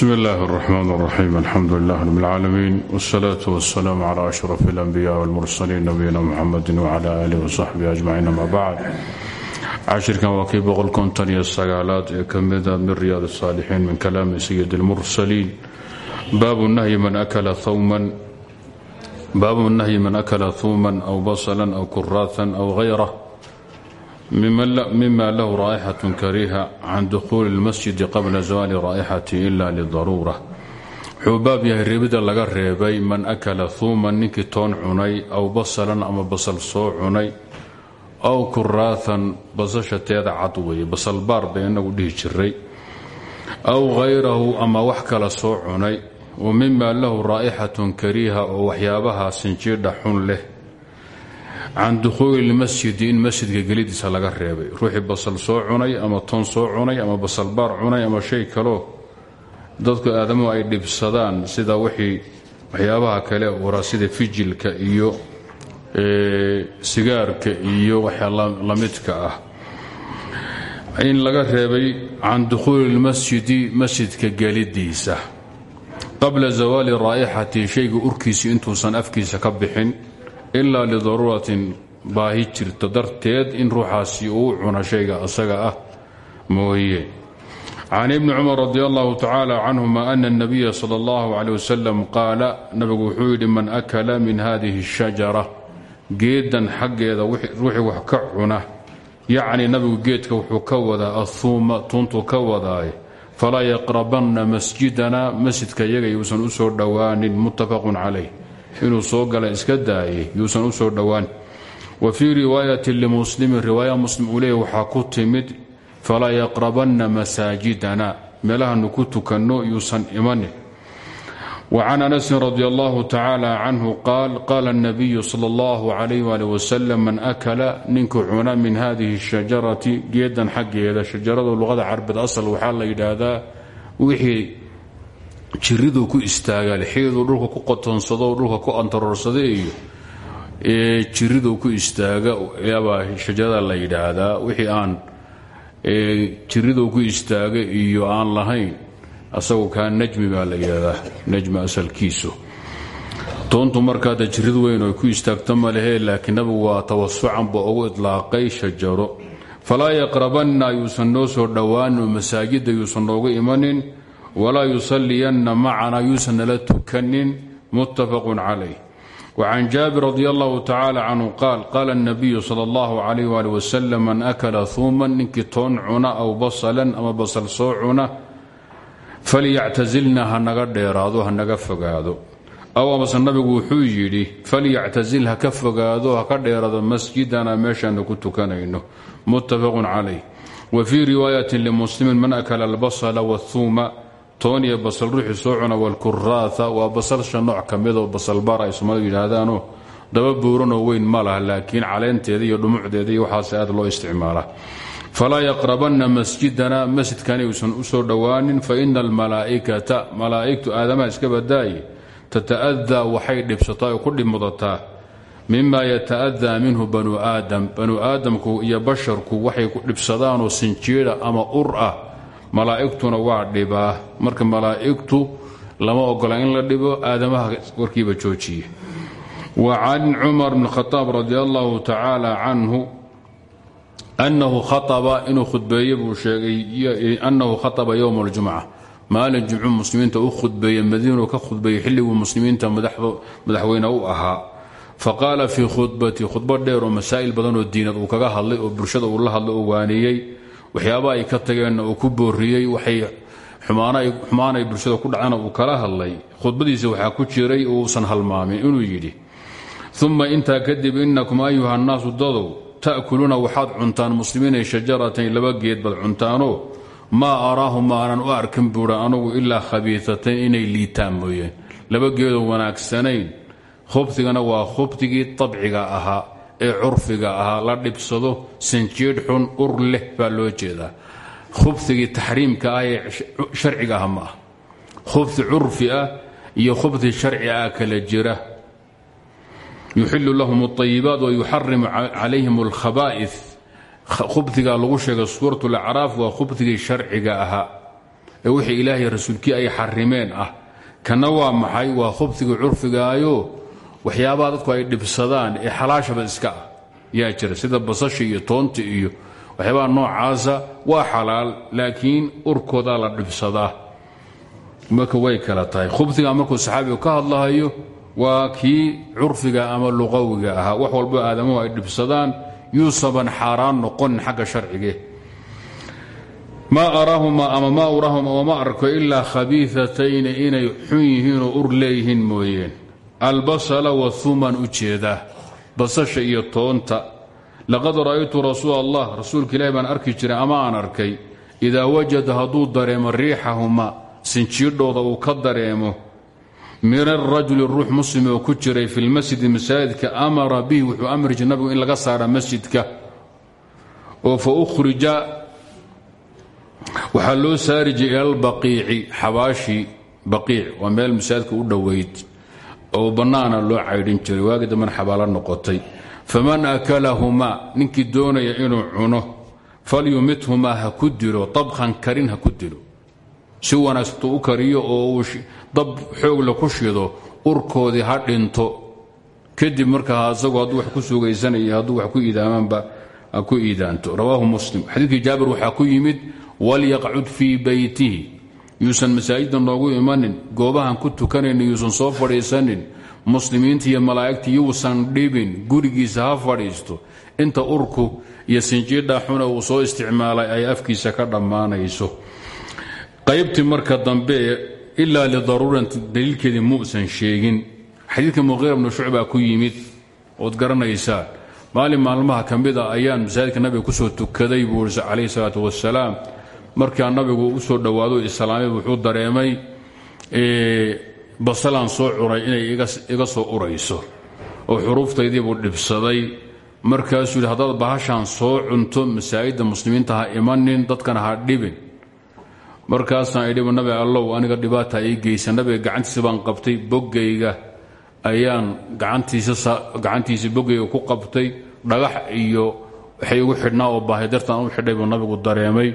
bsmi اllahi الرحmn الرaxيim alxamdu lilah rb اlcaalamiin wالsalaaة wالsalaam clى أشhraf الأnbiyaء wاlmursaliin nabiyina mxamadi wclى alih wصaxbihi ajmaciin ama bacd cashirkan waa kii boqol konton iyo sagaalaad ee ka mida min riyaad الsaalixiin min kalaami sayid اlmursaliin baabu nahyi man akla huuman aw basla aw kuraatan aw غayrah mima lahu raa'ixaة kariha can dukhuuli اlmasjidi qabla zawali raa'ixati ila lidaruura wuxuu baab yahay reebida laga reebay man akala huuman ninkii toon cunay aw basalan ama basal soo cunay aw kuraatan basasha teeda cad weeye basal baar bay inagu dhihi jiray aw hayrahu ama wax kala soo cunay wa mima lahu raa'ixaة kariha oo waxyaabaha sinjiidha xun leh can dukhuuli lmasjidi in masjidka gelidiisa laga reebay. Ruuxii basal soo cunay ama toon soo cunay ama basalbaar cunay ama shay kaloo dadku aadamuhu ay dhibsadaan sida wixii waxyaabaha kale waraa sida fijilka iyo sigaarka iyo waxa lamidka ah. In laga reebay can dukhuuli lmasjidi masjidka gelidiisa. Qabla zawaali raa'ixati shayga urkiisi intuusan afkiisa ka bixin ilaa lidaruuratin baahi jirta darteed in ruuxaasi uu cuno shayga asaga ah mooyee can ibn cumar radi allahu tacaala canhuma ana anabiya sala allahu caley wasalam qaala nabigu wuxuu yidhi man akala min hadihi ashajara geedan xaggeeda ruuxii wax ka cuna. Yacni nabigu geedka wuxuu ka wadaa ahuuma tuuntu ka wadaaye fala yaqrabanna masjidana masjidka yagay yuusan u soo soo dhowaanin muttafaqun calayh inuu soo gala iska daayay yuusan u soo dhowaan. Wa fii riwaayati limuslimin muslim uu leeyay waxaa ku timid falaa yaqrabanna masaajidana. Meelahanu ku tukanno yuusan imanin. Wa can anasin radi allahu tacaala canhu qaal qaala اnabiyu sal اllahu calayh wasalam man akala ninkuu cuna min hadihi shajarati geedan xaggeeda shajaradu luqada carbeed asal waxaa la yidhaahdaa wixii jiriduu ku istaaga lixiduu dhulka ku qotonsado dhulka ku antaroorsada iyo jiriduu ku istaaga baa shajarada la yidhaahdaa wixii aan jiriduu ku istaaga iyo aan lahayn asagu kaa najmi baa la yidhahdaa najmi asalkiisu. Toontu markaada jirid weyn oo ku istaagto ma lehe laakiin nabigu waa tawasucan ba ugu idlaaqay shajaro. Falaa yaqrabanna yuusan noo soo dhowaanin masaajida yuusan noogu imanin walaa yusaliyanna macana yusanala tukanin muttafaqu calayh. Wacan jaabir radi allahu tacaala canhu qaal qaala nabiyu sal allahu calayh waali wasalam man akala huuman ninkii toon cuna aw basalan ama basal soo cuna falyactasilna ha naga dheeraado ha naga fogaado. Aw amase nabigu wuxuu yidhi falyactasil ha ka fogaado ha ka dheeraado masjidana meeshaanu ku tukanayno. Muttafaqun calayh. Wa fii riwaayati limuslimin man akala albasala wathuuma toon basal ruuxii soo cuna walkuraatha waa basalsha nooc ka midoo basalbaar ay daba buuranoo weyn ma laha laakiin caleenteeda iyo dhumucdeeda iyo waxaas aad loo isticmaalaa falaa yaqrabanna masjidana masjidkani uusan u soo dhowaanin faina almalaa'ikata malaa'igtu aadamaha iska badaaye tata'adaa waxay dhibsataa oo ku dhibmudataa mima yata'adaa minhu banu aadam banu aadamku iyo basharku waxay ku dhibsadaanoo sinjiidha ama ur ah malaa'igtuna waa dhibaa marka malaa'igtu lama ogola in la dhibo aadamaha warkiiba joojiye. Wa can cumar bn khaaab radi allahu tacaala canhu anahu khaaba inuu khudbeeye buu sheegay annahu khaaba yowma aljumca maalin jumcu muslimiinta u khudbeeye madiinu ka khudbeeyey xilliguu muslimiinta madaxweyne u ahaa. Faqaala fii khudbati khudbo dheer oo masaa'il badanoo diinad uu kaga hadlay oo bulshada uu la hadlay oo waaniyey waxyaaba ay ka tageenna uu ku booriyey waxay xumaanay bulshada ku dhacana uu kala hadlay. Khudbadiisa waxaa ku jiray uusan halmaamin inuu yidhi uma intaa kadib inakum ayuha nnaasu dadow ta'kuluuna waxaad cuntaan muslimiinay shajaratayn laba geed baad cuntaanoo maa araahu maanan u arkin buura anugu ilaa khabiiatayn inay liitaan mooyeen. Laba geedoo wanaagsanayn. Khubtigana waa khubtigii abciga ahaa ee curfiga ahaa la dhibsado sanjiidh xun ur leh baa loo jeedaa khubigii taxriimka ah ee sharciga ah ma ah khubti curfi ah iyo khubti sharci ah kala jira yuxilu lahum اطayibaat wayuxarimu calayhim اlkhaba'ih khubdigaa lagu sheegay suurat اlacraaf waa khubdigii sharciga ahaa ee wixii ilaahay rasuulkii ay xarimeen ah kana waa maxay waa khubsiga curfigaayo waxyaabaha dadku ay dhibsadaan ee xalaashaba iska ah yaa jira sida basasha iyo toonta iyo waxyaabaha noocaasa waa xalaal laakiin urkoodaa la dhibsadaa. Marka way kala tahay. Khubsiga markuu saxaabigu ka hadlahayo waa kii curfiga ama luqawiga ahaa. Wax walbo aadamuhu ay dhibsadaan yuusaban xaaraan noqonin xagga sharcige. Maa araahuma ama maa uraahum ama ma arko ilaa khabiiatayni inay xun yihiinoo ur leeyihiin mooyeen albasala wahuman u jeedaa basasha iyo toonta. Laqad ra'aytu rasuul allah rasuulka ilaahi baan arki jiray ama aan arkay idaa wajada hadduu dareemo riixahuma sinjiidhooda uu ka dareemo min arajuli ruux muslim oo ku jiray fi lmasjidi masaajidka amara bihi wuxuu amri jiray nabigu in laga saara masjidka. Oo fa ukhrija waxaa loo saari jiray ila albaqiici xabaashii baqiic waa meel masaajidka u dhoweyd oo bannaana loo caydhin jiray waagii dambena xabaalo noqotay. Faman akalahumaa ninkii doonaya inuu cuno falyumithumaa ha ku dilo dabkhan karin ha ku dilo. Si wanaagsantuu u kariyo oo uu dab xoogla ku shido urkoodii ha dhinto. Kadib markaa asagu hadduu wax ku sugaysanaya hadduu wax ku iidaamanba ha ku iidaanto. Rawaahu muslim. Xadiidkii jaabir waxaa ku yimid walyaqcud fii beytihi yuusan masaajidda noogu imanin goobahan ku tukanaynin yuusan soo fadhiisanin muslimiinta iyo malaa'igta yuusan dhibin gurigiisa ha fadhiisto. Inta urku iyo sinjiidha xuna uu soo isticmaalay ay afkiisa ka dhammaanayso. Qaybtii marka dambe ilaa lidaruurati daliilkeedii muusan sheegin. Xadiidka muqiira bnu shucbaa ku yimid ood garanaysaan maalin maalmaha ka mid a ayaan masaajidka nabiga ku soo tukaday buu calayhi salaatu wasalaam markaa nabigu u soo dhowaado islaamay wuxuu dareemay basalaan soo curay inay iga soo urayso. Oo xuruuftaydii buu dhibsaday. Markaasuu yidhi haddaad bahashaan soo cunto masaajidda muslimiinta ha imanin dadkana ha dhibin. Markaasaan idhibu nabi allow aniga dhibaata ii geysa. Nabiga gacantiisa baan qabtay boggayga ayaan gacantiisa boggayga ku qabtay dhagax iyo waxay igu xidhnaa oo baahay dartaan u xidhay buu nabigu dareemay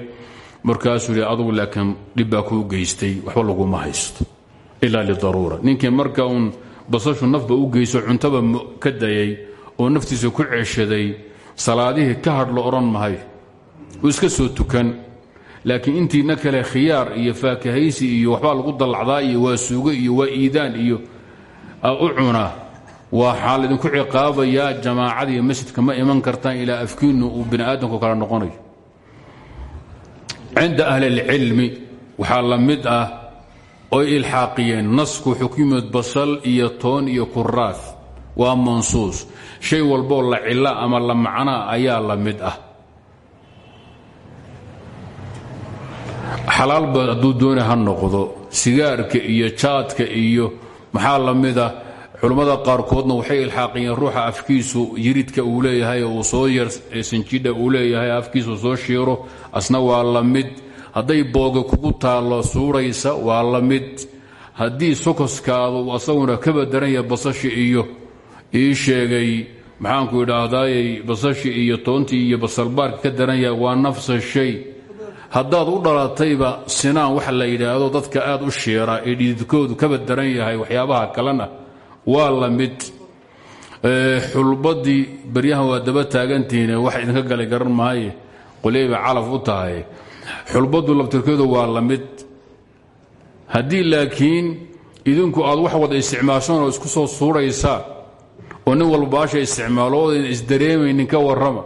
markaasuu yidhi adugu laakiin dhib baa kuu geystay waxba laguma haysto ilaa lidaruura. Ninkii marka uun basashu nafba u geyso cuntaba ka dayay oo naftiisa ku ceshaday salaadihii ka hadh la odhan mahay uu iska soo tukan. Laakiin intiina kale khiyaar iyo faakahaysi iyo waxbaa lagu dallacdaa iyo waa suugo iyo waa iidaan iyo u cuna waxaa laydinku ciqaabayaa iyo masjidka ma iman kartaan ilaa afkiinnu uu bini aadamku kala noqonayo cinda ahli اlcilmi waxaa la mid ah oy ilxaaqiyeen nasku wuxuu ku yimid basal iyo toon iyo kuraas waa mansuus shay walboo la cila ama la macnaa ayaa la mid ah xalaalba hadduu doona ha noqdo sigaarka iyo jaadka iyo maxaa la mid ah culammada qaarkoodna waxay ilxaaqiyeen ruuxa afkiisu yiridka uu leeyahay uu soo yar sinjidha uu leeyahay afkiisu soo shiiro asna waa la mid. Hadday booga kugu taallo suuraysa waa la mid. Haddii sokoskaadu asaguna ka badaranya basashi iyo ii sheegay. Maxaanku idhaahdaayey basashi iyo toontii iyo basalbaarka ka daranya waa nafsa shay. Haddaad u dhalatayba sinaan waxa la yidhaahdo dadka aad u shiira ee dhididkoodu ka badaran yahay waxyaabaha kalena waa la mid. Xulbadii baryahan waa daba taagantihiine wax idinka galay garan maaye qolyayba calaf u tahay xulbadu labtirkeedu waa la mid. Haddii laakiin idinku aad wax wada isticmaashaan oo isku soo suuraysaan oo nin walba baasha isticmaalo oodan isdareemaynin ka warrama.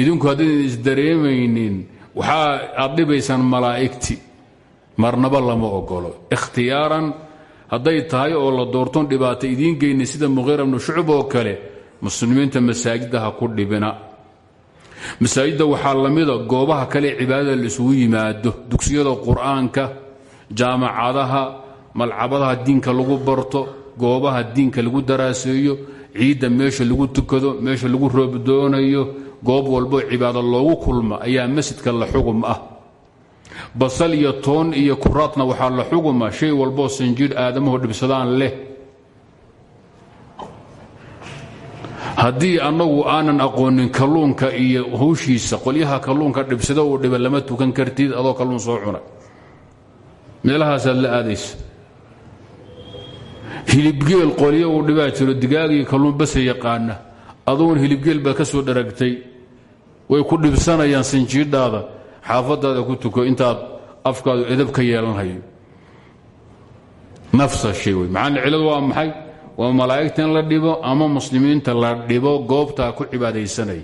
Idinku haddaydan isdareemaynin waxaa aad dhibaysaan malaa'igti marnaba lama ogolo ikhtiyaaran hadday tahay oo la doorton dhibaato idiin geyna sida muqiira bnu shucb oo kale muslimiinta masaajidda ha ku dhibina masaajidda waxaa la mida goobaha kale cibaadada la isugu yimaado dugsiyada qur'aanka jaamacadaha malcabadaha diinka lagu barto goobaha diinka lagu daraaseeyo ciidda meesha lagu tukado meesha lagu roobdoonayo goob walbo cibaado loogu kulma ayaa masjidka la xugum ah. Basal iyo toon iyo kuraadna waxaa la xuguma shay walboo sanjiir aadamuhu dhibsadaan leh haddii annagu aanan aqoonin kalluunka iyo hawshiisa qolyaha kalluunka dhibsada uu dhiba lama tukan kartid adoo kalluun soo cuna. Meelahaasaad la aadaysa. Hilibgeel qolyo uu dhibaa jiro digaagii kalluun base yaqaana. Adugun hilibgeel baad ka soo dharagtay. Way ku dhibsanayaan sinjiidhaada xaafadaada ku tuko intaad afkaadu edab ka yeelanhayo. Nafsa shay wey maxaa ciladu waa maxay waa malaa'igta in la dhibo ama muslimiinta la dhibo goobtaa ku cibaadaysanaya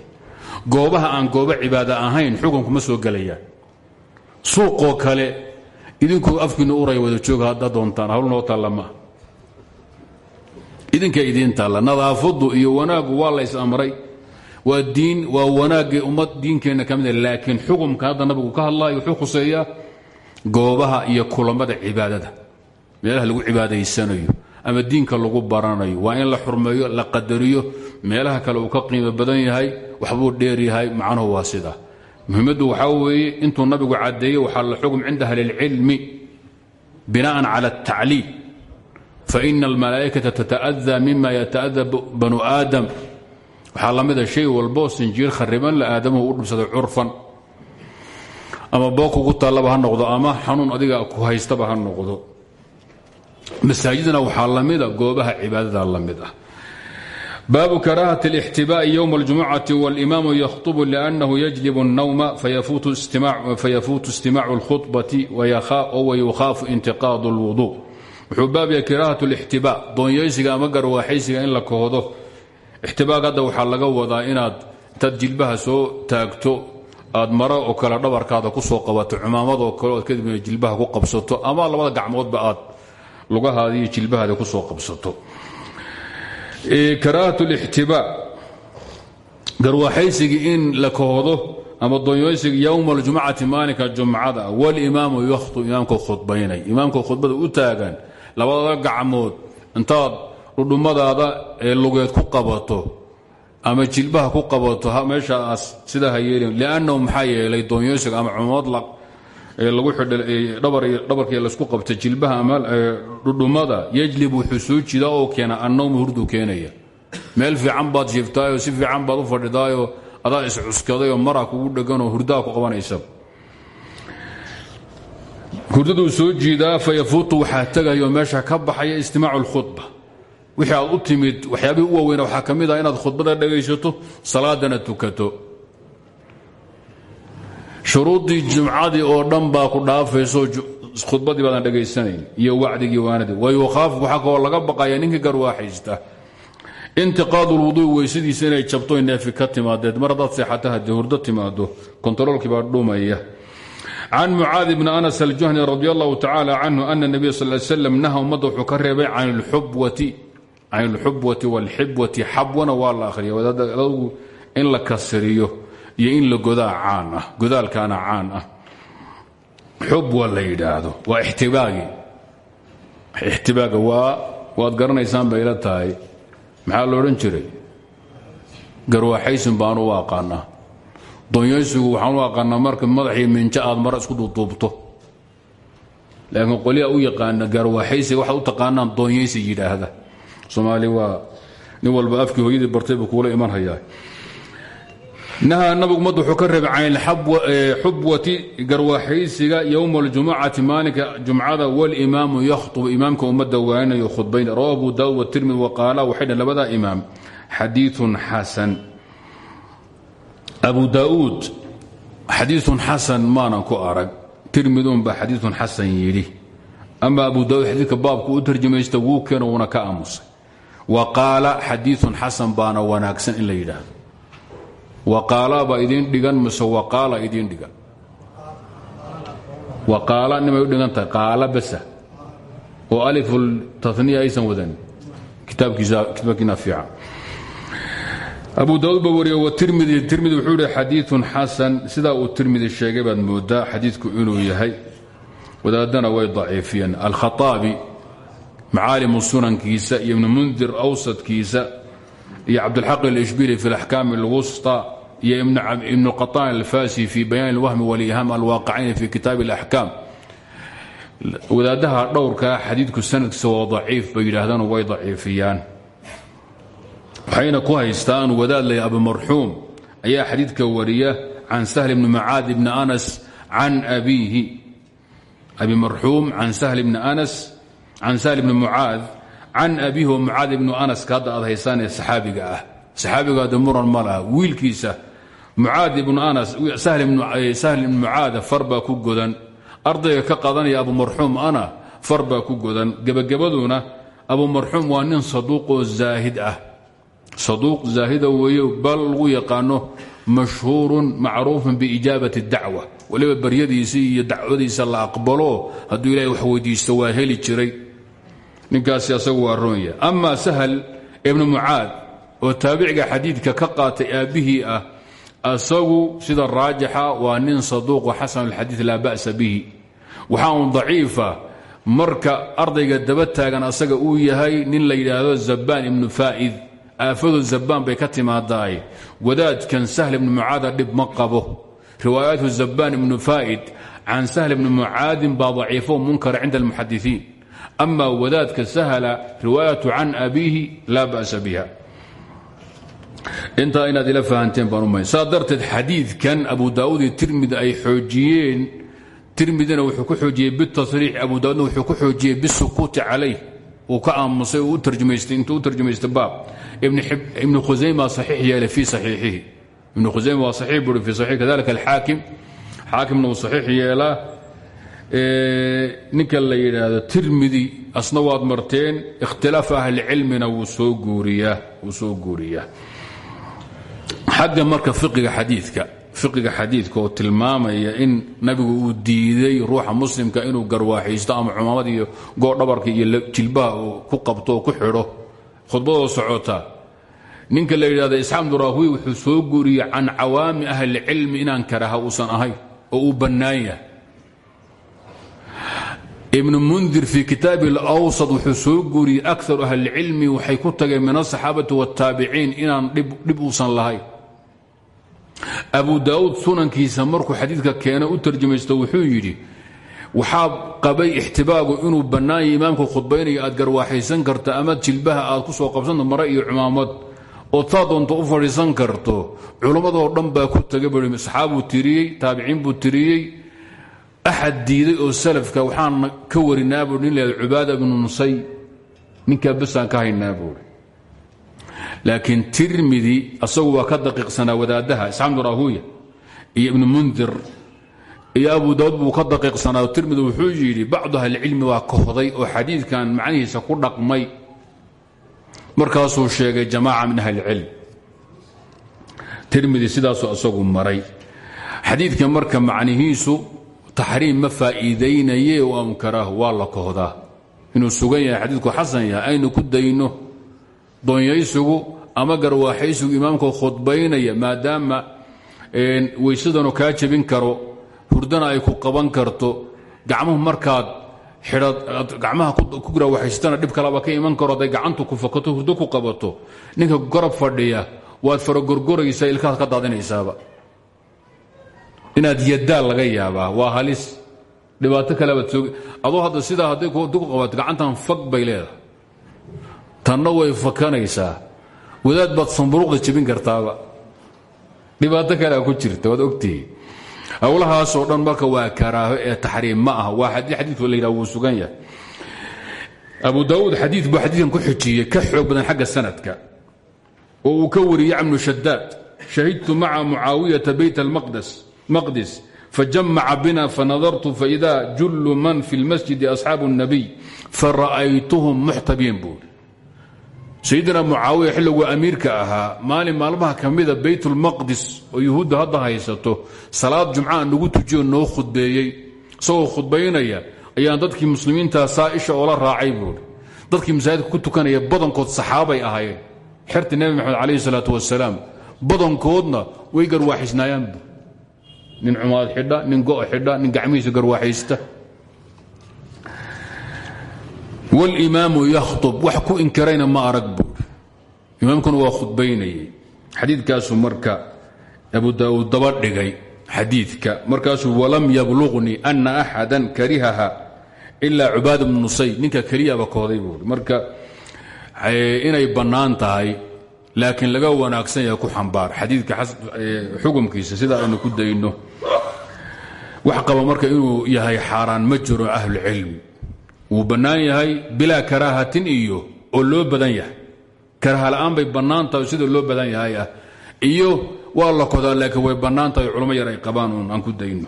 goobaha aan goobo cibaada ahayn xukunkuma soo gelayaan suuqoo kale idinkuu afkiinu uray wada jooga haddaad doontaan hawl noo taalla maaha idinka idiin taalla iyo wanaaggu waa la is-amray waa diin waa wanaaggii ummad diinkeenna ka mida laakiin xukumka hadda nabigu ka hadlaayo wuxuu khuseeyaa goobaha iyo kulammada cibaadada. Meelaha lagu cibaadaysanayo ama diinka lagu baranayo waa in la xurmeeyo la qadariyo meelaha kale uu ka qiimo badan yahay waxbuu dheeryahay macnuhu waa sida. Muhimaddu waxaa weeye intuu nabigu caddeeyey waxaa la xugum cinda ahlilcilmi binaan cala atacliil faina almalaa'ikata tata'ada mima yata'ada banu aadam. Waxaa la mida ah shay walboo sinjiir khariban la aadamuhu u dhibsaday curfan. Ama boo kugu taallaba ha noqdo ama xanuun adiga ku haystaba ha noqdo masaajidna waxaa la mida goobaha cibaadada la mid ah baabu karaahaة الاxtibaaءi ywم اljumucaةi wاlimaamu ykhطb lأnnahu yجlib الnawma fayafuutu istimaacu اlkhuطbaةi wayukhaafu intiqaad اlwuضuء wuxuu baab yahay karaahaة اlاxtibaa doonyaysiga ama garwaaxaysiga in la kohdo ixtibaaga hadda waxaa laga wadaa inaad intaad jilbaha soo taagto aad maro oo kale dhabarkaada ku soo qabato cumaamadoo kale ood kadibna jilbaha ku qabsato ama labada gacmoodba aad lugahaada iyo jilbahaada ku soo qabsato. Karaahatu lixtibaa garwaxaysigii in la kohdo ama doonyoysiga yowma aljumcati maalinka jumcada. Walimaamu yakhtu imaamka khudbaynay. Imaamka khudbada u taagan labadada gacmood. Intaad dhudhummadaada ee lugeed ku qabato ama jilbaha ku qabato meeshaaas sidaa ha yeelin. Liannahu maxaa yeelay doonyoysiga ama cumumadlaq lagu dhabarkii laysku qabta jilbaha ama dhudhumada yajlib wuxuu soo jidaa oo keena annowma hurduu keenaya. Meel fiican baad shiiftaayoo si fiican baad u fadhidaayoo adaa iscuskadayoo maraa kugu dheganoo hurdaa ku qabanaysa. Hurdaduu soo jiidaa fayafuutu waxaa tegayoo meesha ka baxaya istimaacu اlkhudba wixii aad u timid waxyaabihii u waaweyna waxaa ka mid ah inaad khudbada dhegaysato salaadana tukato shuruuddii jumcadii oo dhan baa ku dhaafayso khudbadii baadan dhegaysanayn iyo wacdigii waanadii wayukhaafu waxaa kaloo laga baqaya ninkii garwaaxaysta. Intiqaadu lwuduu weysadiisa inay jabto neefi ka timaadeed. Mar haddaad seexata haddii hurdo timaado kontaroolkii baa dhumaya can mucaadi bni anas aljuhni radi allahu tacaala canhu ana nebiya sal slam naha ummadda wuxuu ka reebay can alxubwati wاlxibwati xabwana waa la akhriya wadaadgu in la kasriyo iyo in la godaa caan ah godaalkaana caan ah. Xubwa la yidhaahdo waa ixtibaaga waa waad garanaysaan bay la tahay. Maxaa lo odhan jiray? Garwaaxaysin baanu u aqaanaa doonyaysigu waxaan u aqaanaa marka madaxii minjo aad mara isku duuduubto. Laakiin qoliyaa u yaqaana garwaaxaysiga waxaad u taqaanaan doonyaysi yidhaahda. Soomaali waa nin walba afkii hooyadii bartay buu kuula iman hayaa nahaa nabigu ummadda wuxuu ka reebay can xubwati garwaaxaysiga yowma aljumucati maalinka jumcada walimaamu yakhطub imaamka ummadda waaninayo khudbayn rawa abu daawud watirmidi waqaala waxay dhn labadaa imaam. Xadiiun xasan. Abu daauud xadiiun xasan maanan ku arag. Tirmidun baa xadiiun xasan yidhi. Ama abu daauud xadiidka baabku u tarjamaysta wuu keeno ka aamusay. Wa qaala xadiiun xasan baana wanaagsan in la yidhaahdo waqaala baa idiin dhigan mise waqaala idiin dhigan? Waqaala nimay u dhigan tahay? Qaala basa oo alifultaniya aysan wadan kitaabkiina fiican abu daauud baa wariye watirmidi tirmidi wuxuu yihi xadiiun xasan. Sidaa uu tirmidi sheegay baad moodaa xadiidku inuu yahay. Wadaadana way daciifiyeen. Alkhaaabi macaalimu sunankiisa iyo ibnu mundir awsadkiisa iyo cabdulxaq alishbili fi alaxkaam alwusta iyo ibnu qaطaan alfasi fi bayaan اlwahmi wاliham alwaaqicayni fi kitaab اlaxkaam wadaadaha dhowrkaa xadiidku sanadkiisa waa daciif bay yidhaahdaan way daciifiyaan waxayna ku haystaan wadaad lay abumarxuum ayaa xadiidka wariya can sahl bni macaad bni anas can abiihi abi marxuum can sahl bni anas can sahl bni mucaad can abihi wa mucaad ibnu anas ka hadda aad haysaan ee saxaabiga ah. Saxaabigaade muran ma laha. Wiilkiisa mucaad ibnu anas sahl ibnu mucaada far baa ku godan. Ardayga ka qadanaya abu marxuum ana far baa ku godan. Gebagabaduna abu marxuum waa nin saduuqoo zaahid ah. Saduuq zaahida weeye bal lagu yaqaano mashhuurun macruufun biijaabati dacwa. Waliba baryadiisii iyo dacwadiisa la aqbalo hadduu ilahay wax weydiisto waa heli jiray ninkaasi asagu waa roonya ama sahal ibnu mucaad oo taabiciga xadiidka ka qaatay aabbihii ah asagu sida raajixa waa nin saduuqo xasan alxadiid laa ba'sa bihi. Waxaa un daciifa marka ardayga daba taagan asaga uu yahay nin la yidhaahdo zabaan ibnu faa'id. Aafadu zabaan bay ka timaadaay wadaadkan sahl ibnu mucaada dhib ma qabo. Riwaayaatu zabaan ibnu faa'id can sahl ibni mucaadin baa daciifo munkara cinda ama wadaadka sahla riwaayatu can abiihi laa ba'sa biha intaa inaad ila fahanteen baan saa darteed xadiidkan abu daa'uud iyo tirmidi ay xoojiyeen tirmidina wuxuu ku xoojiyey bitasriix abu daawudna wuxuu ku xoojiyey bisukuuti calayh uu ka aamusay uu tarjumaystay intuu u tarjumaystay baab ibnu khusayma saxiix yeelay fii saxiixihi ibnu khusayma waa saxiix buri fii saxiix kadalika alxaakim xaakimna uu saxiix yeelaa ninka la yidhaahdo tirmidi asna waad marteen ikhtilaaf ahlicilmina wuu soo guuriyaa xagga marka fiqiga xadiidka fiqiga xadiidka oo tilmaamaya in nabigu uu diiday ruuxa muslimka inuu garwaaxaysto ama cumaamad iyo goodhabarka iyo jilbaha uu ku qabto oo ku xidho khudbadoo socota. Ninka la yidhahdo isxaaq duraahuy wuxuu soo guuriyey can cawaami ahlicilmi inaan karaha uusan ahayn oo uu bannaan ibnu mundir fii kitaabi alawsad wuxuu soo guuriyey akaru ahlicilmi waxay ku tageen min asaxaabati waataabiciin inaan dhib uusan lahayn. Abu daauud sunankiisa markuu xadiidka keena u tarjamaysto wuxuu yidhi waxaa qabay ixtibaagu inuu bannaanya imaamku khudbaynayo aad garwaaxaysan karto ama jilbaha aad ku soo qabsanto mare iyo cumaamad ood saa doonto u fadhiisan karto culammadoo dhan baa ku tagay bui saxaabuu tiriyey taabiciin buu tiriyey axad diiday oo salafka waxaan ka warinaa bui nin lahad cubaada bnu nusay ninkaa basaan ka haynaa buui laakiin tirmidi asagu waa ka daqiiqsanaa wadaadaha isxaaq durahuya iyo ibnu abu daawud buu ka daqiiqsanaa tirmidi wuxuu yidhi bacdu ahlicilmi waa kohday oo xadiidkan macnihiisa ku dhaqmay markaasuu sheegay jamaaca min ahlicilm tirmidi sidaasuu asagu maray xadiidka marka macnihiisu taxriim ma faa'iidaynaye o amkaraahu waa la kohdaa. Inuu sugan yahay xadiidku xasan yahay aynu ku dayno. Doonyaysigu ama garwaaxaysigu imaamka khudbaynaya maadaama weysadanu kaa jebin karo hurdana ay ku qaban karto. Gacmuhu markaad gacmaha ku garwaaxaysatana dhib kalaba ka iman karo hadday gacantu ku fakato hurdo ku qabato. Ninka garab fadhiya waad faragorgoraysaa ilkaad ka daadinaysaaba inaad yadaal laga yaabaa. Waa halis. Dhibaato kalebaad soog adoo hadda sidaa hadday ku qabato gacantan fag bay leedahay. Tanna way fakanaysaa. Wadaad baad samburuqda jebin kartaaba. Dhibaato kalea ku jirta waad ogtihi. Howlahaasoo dhan marka waa karaaho ee taxriim ma ah waa xadiiku la yidhah wuu sugan yahay. Abu daauud xadii buu xadiikan ku xijiyey ka xoog xagga sanadka. Oo uu ka wariyey camnu shadaad shahidtu maca mucaawiyata bayt almaqdis fajamaca bina fanadartu faida jullu man fi lmasjidi asxaabu الnabiy fara'aytuhum muxtabiin buuri sayidina mucaawiya xilliguu amiirka ahaa maalin maalmaha ka mida baytulmaqdis oo yuhuudda hadda haysato salaad jumcaa nagu tujiyo noo khudbeeyey. Isagoo khudbaynaya ayaan dadkii muslimiinta saaisha oola raacay buuri dadkii masaajidka ku tukanaya badankood saxaabay ahaayeen. Xerta nebi maxamed calayhi salaatu wasalaam badankoodna way garwaaxaysnaayaan bu nin cumaad xidha nin go' xidha nin gacmihiisa garwaaxaysta. Wاlimaamu yakhtub wax ku inkirayna ma arag buuri imaamkuna waa khudbaynayay xadiidkaasuu marka abu daauud daba dhigay xadiidka markaasuu walam yabluغnii ana axada karihaha ilaa cubaad bnu nusay ninka keliyaba buuri marka inay bannaan tahay laakiin laga wanaagsan yahay ku xambaar. Xadiidka xukumkiisa sida aynu ku dayno wax qaba marka inuu yahay xaaraan ma jiro ahlucilmi wuu bannaan yahay bilaa karaahatin iyo oo loo badan yahay. Karaaha la'aan bay bannaan tahay sida loo badan yahay ah. Iyo waa la kodaa laakiin way bannaan tahay culamo yar ay qabaan uun aan ku dayno.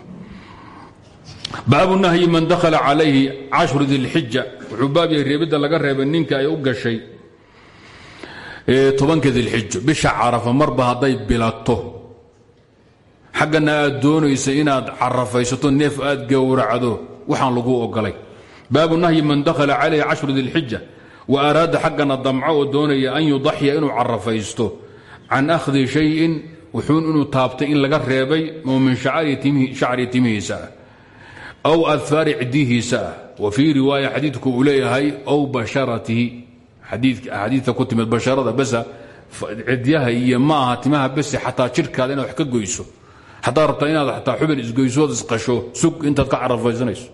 Baabu nahyi man dakhala calayhi cashru dilxija wuxuu baab yahay reebidda laga reebay ninka ay u gashay tobanka dilxijo bisha carafa marba hadday bilato xaggana aad doonaysa inaad carafaysato neef aad gowracdo waxaan lagu ogolay. Baabu nahyi man dakhala calayhi cashru dilxija wa araada xaggana damco oo doonaya an yudaxya inuu carafaysto can akhdi shayin wuxuun inuu taabtay in laga reebay oo min shacri timihiisa ah aw adfaari cidihiisa ah. Wa fii riwaaya xadiidku uu leeyahay basharatihi xadiidka ku timid basharada basa cidyaha iyo ma aha timaha bese xataa jidhkaada inaad wax ka goyso rabtaa inaad ataa xubin isgoysood isqasho sug intaad ka carafaysanayso.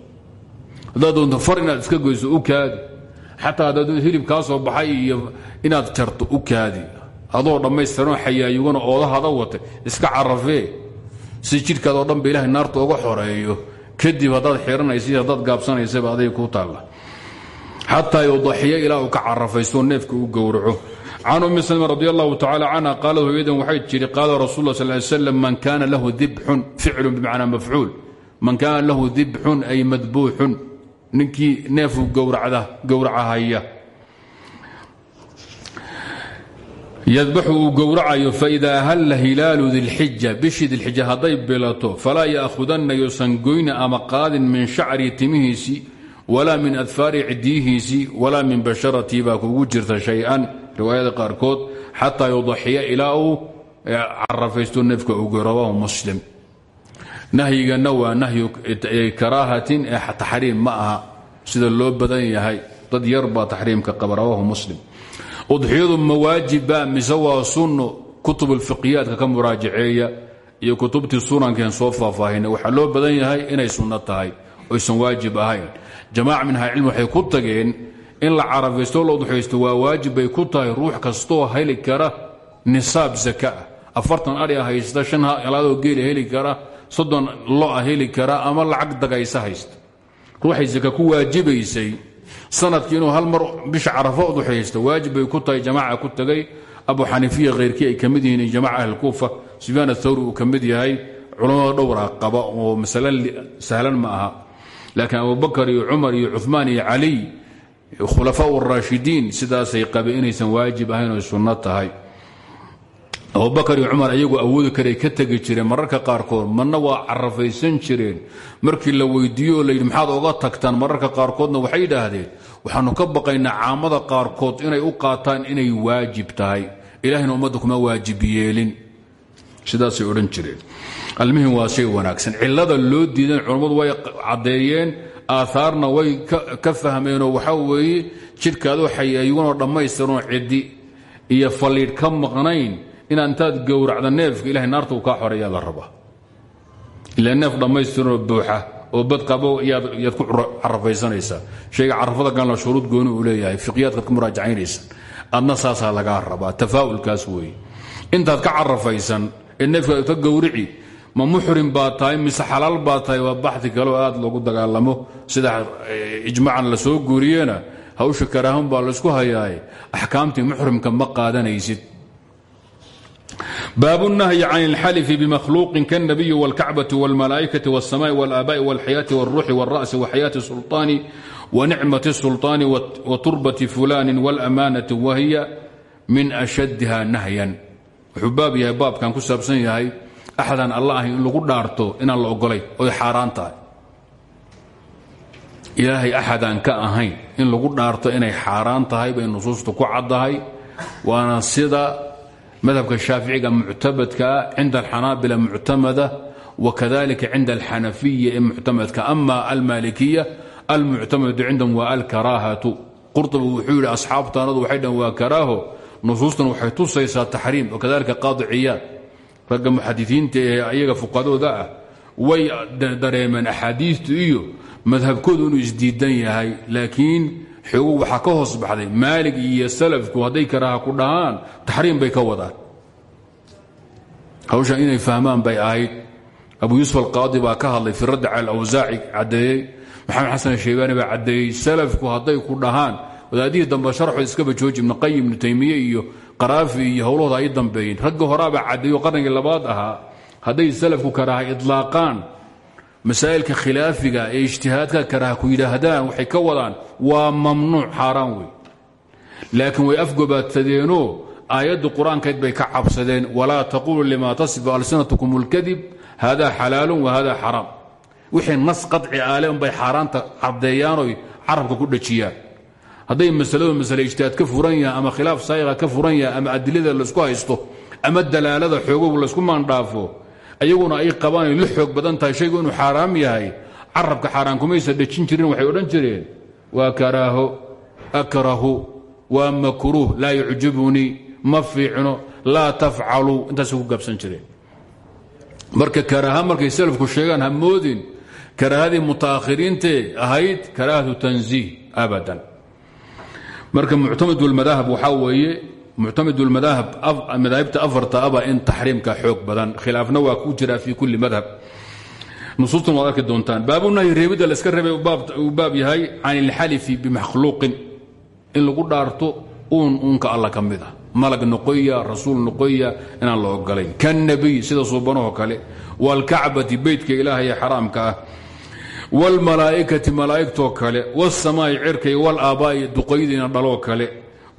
Haddaad doonto far inaad iska goyso u kaadi. Xataa haddaad hilib kaa soo baxay iyo inaad jarto u kaadi. Adoo dhammaystiranoo xayaayugana oodahada watay iska carafee si jidhkaadoo dhan ba ilahay naarta uga xoreeyo. Kadib haddaad xiranaysa haddaad gaabsanaysaba aday ku taalla. Xataa yudaxiya ilaa uu ka carafaysto neefka u gowraco can umi slm radi allahu tacala canha qaalad hooyadan waxay jiri qaala rasul la sal slam man kaana lahu dibxun ficlun bimacnaa mafcuul man kaana lahu dibxun ay madbuuxun ninkii neefuu gowracahaya yadbaxu uu gowracayo faida ahalla hilaalu dilxija bishii dilxija hadday bilato falaa ya'hudanna yuusan goyna ama qaadin min shacri timihiisii walaa min adfaari cidiyihiisii walaa min basharatii baa kugu jirta shay-an riwaayada qaarkood xataa yudaxiya ilaa uu carafaysto neefka ugu rawaahu muslim. Nahyiganna waa nahyu karaahatin ee taxriim ma sida loo badan yahay dad yar baa taxriimka muslim. Udxiyadu mawaajiba mise waa sunno kutub ulfiqiyaadka ka muraajaceeya iyo kutubtii sunankeen soo faahfaahina waxaa loo badan yahay inay sunno tahay oysan waajib ahayn. Jamaaca min ahlicilmi waxay ku in la carafaysto la udxaysto waa waajib bay ku tahay ruux kastoo heli kara nisaab zaka ah. Afartan adhiga haysta shan halaadoo geela heli kara soddon lo'a heli kara ama lacag dagaysa haysta. Ruuxay zaka ku waajibaysay sannadkii inuu hal mar bisha carafo udxaysto waajib bay ku tahay jamaaca ku tagay. Abu xaniifiya khayrkii ay ka mid yihiin jamaca ahlkuufa sufyaan athawri uu ka yahay culammada dhowra qaba oo masale sahlan ma aha. Laakiin abubakar iyo cumar iyo cumaan iyo caliy khulafaa raashidiin sidaasay qabe inaysan waajib ahayn oy sunno tahay. Abubakar iyo cumar ayagu awoodi karay ka tegi jireen mararka qaarkood marna waa carafaysan jireen. Markii la weydiiyo layidhi maxaad oga tagtaan? Mararka qaarkoodna waxay yidhaahdeen waxaanu ka baqaynaa caamada qaarkood inay u qaataan inay waajib tahay. Ilahina ummadda kuma waajib sidaasay odhan jireen. Almuhim waa shay wanaagsan. Cilada loo diidan culammadu way caddeeyeen aaaarna way ka fahmeenoo waxaa weeye jidhkaadoo xayaayugunoo dhammaystiranoo ciddi iyo faliidh ka maqnayn inaad intaad gowracda neefka ilahay naarta uu kaa la rabaa. Ila neef dhammaystiranoo buuxa oo badqabo yaad ku carafaysanaysaa shayga carafada galna shuruud gooni uu leeyahay fiqyaadkaad ka muraajacaynaysa adna saasaa lagaa rabaa tafaa'ulkaas weeye. Intaad ka carafaysan ee neefkaad ka gowrici ma muxrim baa tahay mise xalaal baa tahay waa baxdi kaleo aad loogu dagaalamo sida ijmacan la soo guuriyena hawsha karaahun baa laysku hayaaye axkaamtii muxrimka ma qaadanaysid baabu nahyi can اlxalifi bmakhluuqin kaالnabiyi wاlkacbaةi wاlmalaaئikaةi wالsamaءi wاlآabaaءi wاlxayaaةi wاlruuxi wاlra'si waxayaaةi الsulطaani wanicmaةi الsulطaani waturbati fulani wاlأmaanaةi wahiya min ashaddiha nahyan wuxuu baab yahay baabkan ku saabsan yahay axadaan alla ahay in lagu dhaarto inaan la ogolay oy xaaraan tahay ilaahay axadaan ka ahayn in lagu dhaarto inay xaaraan tahay bay nusuusta ku caddahay waana sida madhabka shaaficiga muctabadkaa cinda alxanaabila muctamada wakadalika cinda alxanafiya ee muctamadka ama almaalikiya almuctamadu cindahum waa alkaraahatu qurطubi wuxuu yidhi asxaabtaanadu waxay dhan waa karaaho nusuustan waxay tusaysaa taxriim wakadalika qaadi ciyaad ragga muxadisiinta ee ayaga fuqadooda ah way dareemeen axaadiistu iyo madhabkoodu inuu isdiidan yahay. Laakiin xoogu waxaa ka hoos baxday maalig iyo salafku hadday karaaha ku dhahaan taxriim bay ka wadaan. Hawshan inay fahmaan bay ahayd. Abu yuusuf alqaadi baa ka hadlay fi raddi cala alawsaaci caddeeyey maxamed xasan shaybaani baa caddeeyey salafku hadday ku dhahaan. Wadaadihii dambe sharxood iskaba jooji ibnu qayim iyo qaraafi iyo howlahooda ay dambeeyeen. Ragga horaabaa caddeeyo qarnigii labaad ahaa hadday salafku karaaha idlaaqaan masaa'ilka khilaafiga ee ijtihaadka karaaha ku yidhaahdaan waxay ka wadaan waa mamnuuc xaaraan wey laakiin way afgobaadsadeenoo aayadda qur'aankeed bay ka cabsadeen walaa taquluu lima tasifu alsinatukum اlkadib hada xalaalu wa hada xaraam. Wixii nas qaci aale unbay xaaraanta caddeeyaanoy carabka ku dhajiyaan hadday masaladu masale ijtihaad ka furan yahay ama khilaaf saa'iqa ka furan yahay ama adilada laysku haysto ama dalaalada xoogow laysku maandhaafo ayaguna ay qabaan la xoog badan tahay shaygu inuu xaaraam yahay carabka xaaraan kumaysa dhajin jirin waxay odhan jireen waa karaaho akrahu waa makruuh laa yucjibunii ma fiicno laa tafcaluu intaasay ku gaabsan jireen. Marka karaaha markay salafku sheegaan ha moodin karaahadii mutaakhiriintee ahayd karaahatu tanziih abadan marka muctamid lmadahab waxaa weeye muctamid lmadahab madaahibta afarta aba in taxriimka xoog badan khilaafna waa ku jira fi kulli madhab. Nusuustan waad arki doontaan. Baabunahyi reebidda iska reebay uu baab yahay can ilxalifi bimakhluuqin in lagu dhaarto uun uunka alla ka mid ah. Malag noqoya rasuul noqoya inaan la ogolayn sida suubanahoo kale waalkacbati beytka ilaahay ee xaraamka ah wاlmalaaئikati malaa'igtoo kale wاsamaa'i cirkay wاlaabaa'i duqaydiina dhaloo kale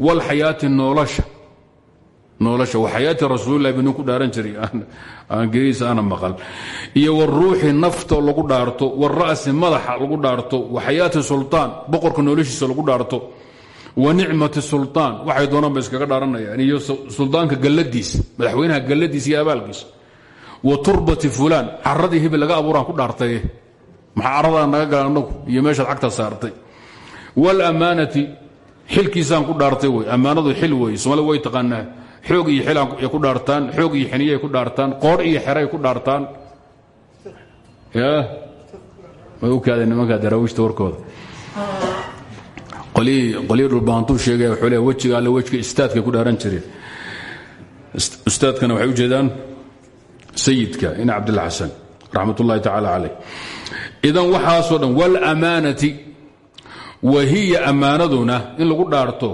wاlxayaati noolosha noolosha waxayaati rasuulilah binu ku dhaaran jiray aan geriisa ana maqal iyo wاruuxi nafto lagu dhaarto wاra'si madaxa lagu dhaarto waxayaati sulطaan boqorka noloshiisa lagu dhaarto wanicmati sulطaan waxay doonaan ba iskaga dhaaranayaan iyo suldaanka galladiisa madaxweynaha galladiisa iyo abaalkiisa wa turbati fulaan caradii hibil laga abuuraan ku dhaartaye maxaa naga gala anagu iyo meeshaad cagta saartay. Wاlamaanati xilkiisaan ku dhaartay wey ammaanadu xil wey soomaalida way taqaanaa. Xoog iyo xilaan ku dhaartaan xoog iyo xiniyaay ku dhaartaan qoor iyo xeray ku dhaartaan. Way u kaadeen nimanka daraawiishta warkooda. Qolihii dhulbahantuu sheegay wuxuu le wejiga alle wejiga ku dhaaran jireen. Ustaadkana waxay u jeedaan sayidka ina cabdilla xasan raxmat ullahi tacaala idan waxaasoo dhan wاlamaanati wa hiya ammaanaduna in lagu dhaarto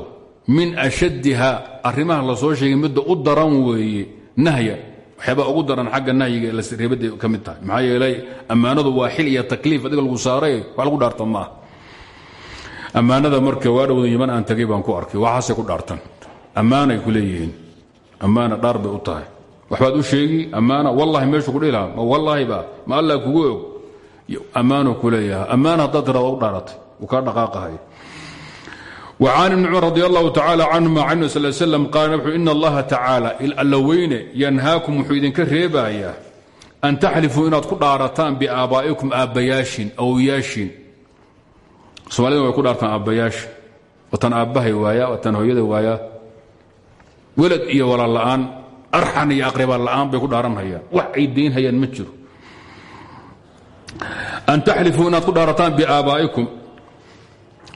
min ashaddiha arrimaha la soo sheegay midda u daran weeye nahya. Waxyaabaa ugu daran xagga nahyiga reebadda ka mid tahay. Maxaa yeelay ammaanadu waa xil iyo takliif adiga lagu saaray wax lagu dhaarto maaha ammaanada marka waa dhowda yaman aan tagay baan ku arkay. Waxaasay ku dhaartan ammaanay ku leeyihiin. Ammaana dhaar u tahay. Waxbaad u sheegi ammaana wallahi meeshu ku dhihi lahaa. Ma ba ma allah kugu ammaanu ku leeyahay. Ammaan haddaad tirada u dhaaratay. Uu kaa dhaqaaqahay. وcan ibn cumar radi allahu tacala canhuma can sal slam qaala wuxuu in allaha tacaala alla weyne yanhaakum wuxuu idinka reebayaa an taxlifuu inaad ku dhaarataan biaabaa'ikum aabbayaashin awyaashin. Soomaalida way ku dhaartaan aabbayaasha. Watan aabbahay waaya watan hooyada waaya. Welad iyo walaal la'aan arxan iyo aqribaan la'aan bay ku dhaaranhayaan. Wax ay daynhayaan ma jiro an taxlifuu inaad ku dhaarataan biaabaa'ikum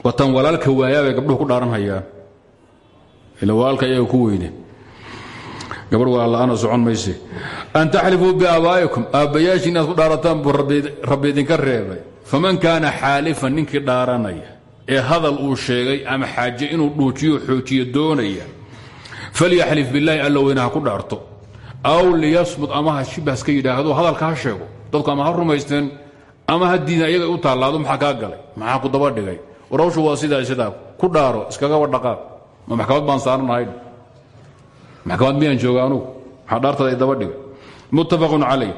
watan walaalka waayaa bay gabdhuhu ku dhaaranhayaan ila walaalka iyaga ku weyne gabadh walaal la'aana socon mayse an taxlifuu biaabaa'ikum aabbayaashii inaad ku dhaarataan buu rabbi idinka reebay faman kaana xaalifan ninkii dhaaranaya ee hadal uu sheegay ama xaaje inuu dhuujiyo xoojiyo doonaya falyaxlif billaahi alla weyne ha ku dhaarto aw liyasmud ama ha shibhaska yidhaahdo hadalka ha sheego dadku ama ha rumaysteen ama ha diidan ayaga u taallaado maxaa kaa galay? Maxaa ku daba dhigay? Warhawshu waa sidaa sidaa ku dhaaro iskagaba dhaqaaq. Ma maxkamad baan saaranahay maxkamad miyaan jooga anugu? Maxaa daba dhigay? Muttafaqun calayh.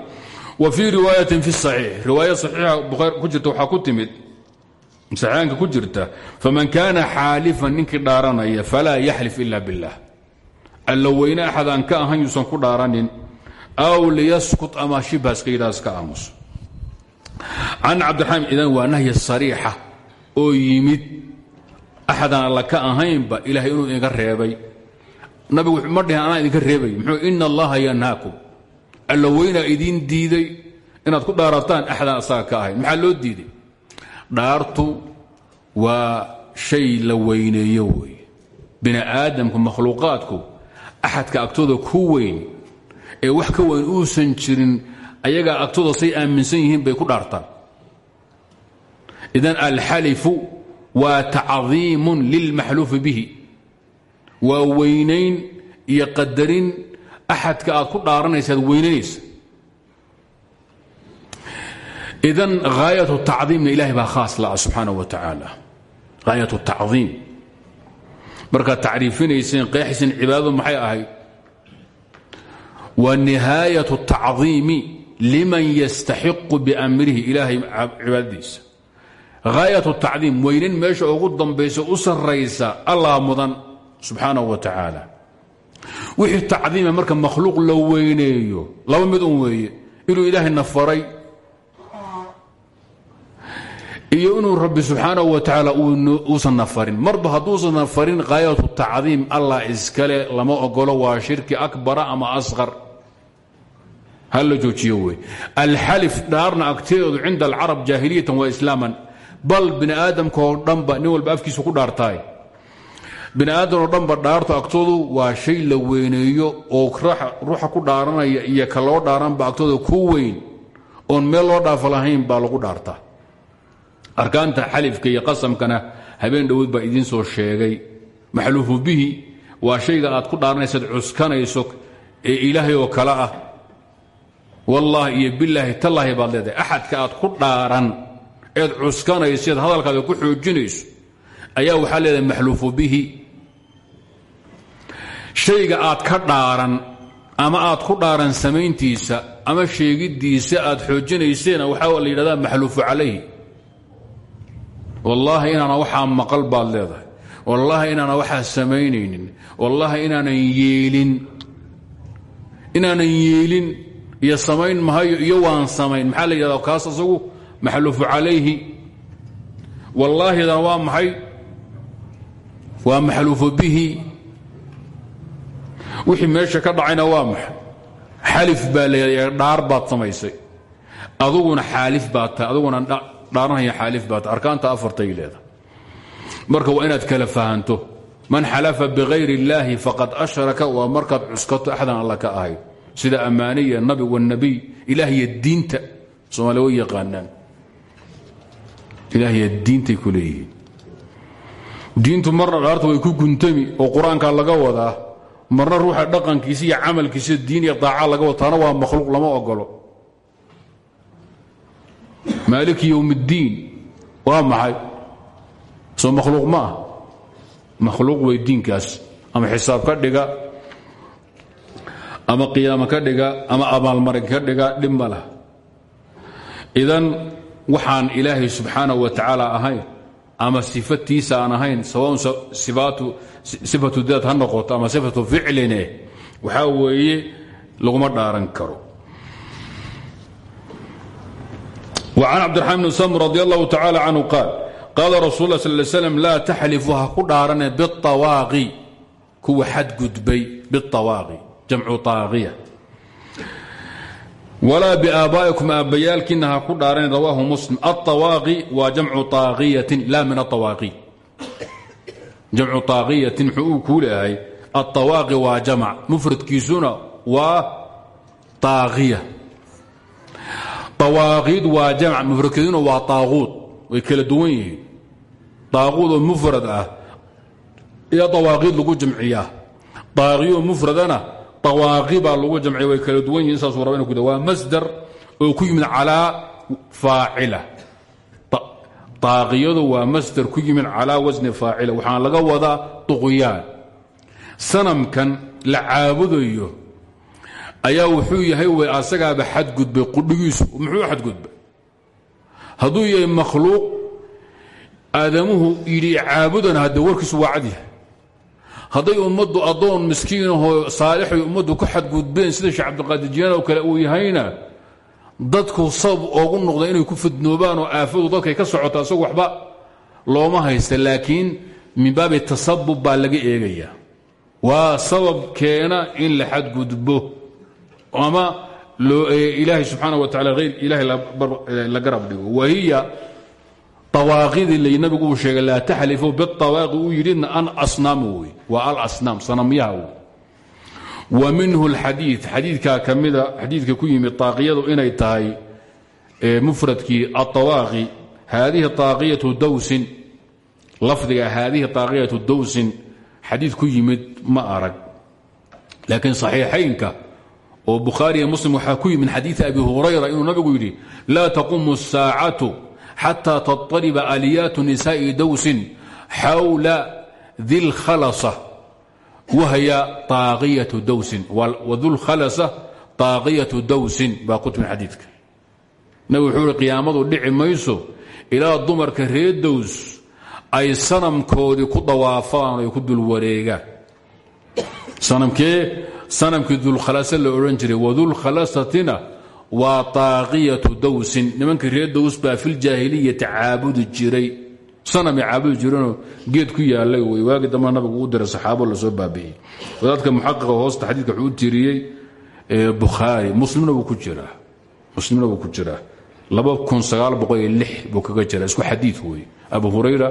Wa fii riwaayatin fi saxiix. Riwaaya saxiixa bukhaari ku jirta ku timid saxiixaanka ku faman kaana xaalifan ninkii dhaaranaya falaa yaxlif ila billah. Alla weyne ka ahan yuusan ku dhaaranin aw liyaskut ama shibhaska yidhaha iska can cabdiraxmaan idan waa nahyi sariixa oo yimid axadaan alla ka ahaynba ilahay inuu idinka reebay. Nabigu ma dhihin anaa idinka reebay. Muxuu ina allaha yanhaakum. Alla idiin diiday inaad ku dhaarataan axadaan asaga ka ahayn. Maxaa loo diiday? Dhaartu waa shay la weyneeyo weeye bini aadamku makhluuqaadku axadka agtooda ku weyn ee wax ka weyn uusan jirin ayagaa agtooda say aaminsan yihiin bay ku dhaartaan. Idan alxalifu waa tacdiimun lilmaxluufi bihi. Waa weynayn iyo qadarin axadka aad ku dhaaranaysaad weynanaysa idan haayat tacdiimna ilahay baa khaas laah subxaanah wa tacaala. Haayat tacdiim. Markaad tacriifinayseen qeexayseen cibaadadu maxay ahayd? Wa nihaayat tacdiimi liman yastaxiqu biamrihi ilaahay cibaadadiisa. Haayat tacdiim weynan meesha ugu dambaysa u sarraysa allah mudan subxaanahu wa tacaala. Wixii tacdiima marka makhluuq la weyneeyo laba mid un weeye inuu ilaahayna faray iyo inuu rabbi subxaanahu wa tacaala uusan nafarin marba hadduusan nafarin haayatu tacdiim allah iskale lama ogolo waa shirki akbara ama asqar ha la joojiyo wey alxalif dhaarna agteedu cinda alcarab jaahiliyatan wa islaaman. Bal bini aadamkaoo dhanba nin walba afkiisu ku dhaartaay bini aadamoo dhanba dhaarto agtoodu waa shay la weyneeyo oo ruuxa ku dhaaranaya iyo ka loo dhaaranba agtooda ku weyn. Oon meel loo dhaafo lahayn baa lagu dhaartaa. Arkaanta xalifka iyo qasamkana habeen dhowood baa idiin soo sheegay. Maxluufu bihi waa shayga aad ku dhaaranaysaad cuskanayso oo kale ah wallaahi iyo bilaahi tallaahi baad leedahay. Axadka aad ku dhaaran eed cuskanayso eed hadalkaada ku xoojinayso ayaa waxaa leedahay maxluufu bihi. Shayga aad ka dhaaran ama aad ku dhaaran samayntiisa ama sheegiddiisa aad xoojinayseena waxaa la yidhahdaa maxluufu calayhi. Wallaahi inaana waxaa maqal baad leedahay. Wallaahi inaana waxaa samaynaynin. Wallaahi inaanan yeelin. Inaanan yeelin iyo samayn mahayo iyo waan samayn. Maxaa la yidhahdaa kaas asagu maxluufu calayhi. Wallaahidana waa maxay? Waa maxluufu bihi. Wixii meesha ka dhacayna waa maxay xalif baa leedahay dhaar baad samaysay. Aduguna xaalif baad tahay. Aduguna dhaaranaya xaalif baad tahay. Arkaanta afartay leedahay marka waa inaad kala fahanto. Man xalafa bikayr اllaahi faqad ashraka waa markaad cuskato axdan alla ka ahayd sida ammaaniya nabi wاnabiy ilaahiyo diinta soomaaliya way yaqaanaan. Ilaahiyo diintay ku leeyihiin. Diintu marna dhaarta way ku guntami oo qur'aanka laga wadaa. Marna ruuxa dhaqankiisa iyo camalkiisa diin iyo daaca laga wada taana waa makhluuq lama ogolo maaliki yowm اddiin waa maxay? Soo makhluuq ma ah makhluuq wey diinkaas. Ama xisaab ka dhiga ama qiyaamo ka dhiga ama abaalmarin ka dhiga dhib ma idan waxaan ilaahay subxaanah wa tacaala ahayn ama sifatiisa aan ahayn sawaun sifatu daad ha noqoto ama sifatu ficline waxaa weeye laguma dhaaran karo. An cabdiramaan bn samr radi allahu tacaala canhu qaal rasul la sal slm laa taxlifu ha ku dhaarane biawaaqi kuwa xadgudbay biawaaqi jamcu طaaqiya walaa biaabaa'ikum aabbayaalkiina ha ku dhaarane rawaahu muslim aلطawaaqi waa jamcu طaaqiyatin la min aطawaaqi jamcu طaaqiyatin muxuu uu kuu leeyahay aلطawaaqi waa jamc mufradkiisuna waa طaaqiya awaaqiid waa jamc mufradkeeduna waa taaquud way kala duwan yihiin taaquud oo mufrad ah iyo awaaqiid lagu jamciyaa taaqiyo mufradana awaaqi baa lagu jamciya way kala duwan yihiin saasuu raba inu ku waa masdar oo ku yimid calaa faacila taaqiyadu waa masdar ku yimid calaa wasni faacila waxaan laga wadaa duqyaan sanamkan la caabudayo ayaa wuxuu yahay w asagaaba xadgudbay qudhigiisu muxuu xadgudbay hadduu yahay makhluuq aadamuhu yidhi caabudana hadde warkiisu waa cad yahay hadday ummaddu addoon miskiinahoo saalixay ummaddu ku xadgudbeen sida sheekh cabdiqaadir jilaan oo kale uu yahayna dadku sabab oogu noqda inay ku fidnoobaan oo aafadu dadkay ka socoto asagu waxba looma haysta laakiin min baabi tasabub baa laga eegaya. Waa sabab keena in la xadgudbo ama ilaahay subxaana wa taala hayr ilahay la garab dhigo wahiya awaaqidii l nabigu uu sheegay laa taxlifu biawaaqi uu yidhina an asnaam wey waa alasnaam sanamyaha wey wa minhu lxadii xadiikaa kamida xadiidka ku yimid aaqiyadu inay tahay mufradkii awaaqi haadihi aaqiyatu dawsin lafdiga haadihi aaqiyatu dawsin xadiid ku yimid ma arag laakiin saxiixaynka oo bukhaariiyo muslim waxaa ku yimid xadiii abi hurayra inuu nabigu yidhi laa taqumu saacatu xatى taطaliba aliyaatu nisaaءi dawsin xawla di اlkhalasa wahya طaaqiyatu dawsin wadulkhalasa طaaqiyatu dawsin baa ku timid xadiidka nabig wuxuu ihi qiyaamadu dhici mayso ilaa dumarka reer dows ay sanamkoodii ku dawaafaan ay ku dul wareegaan sanamkee sanamkii dulkhalasa la odhan jiray wadulkhalasatina waa taaqiyatu dawsin. Nimankii reer dows baa filjaahiliyati caabudi jiray. Sanamay caabudi jireenoo geed ku yaalay wey waagi damba nabigu u diray saxaabo la soo baabi'iyey. Wadaadka muxaqiqa hoosta xadiidka wuxuu u tiriyey bukhaari. Muslimna wuu ku jiraa. Muslimna wuu ku jiraa. Buu kaga jira isku xadii wey abu hurayra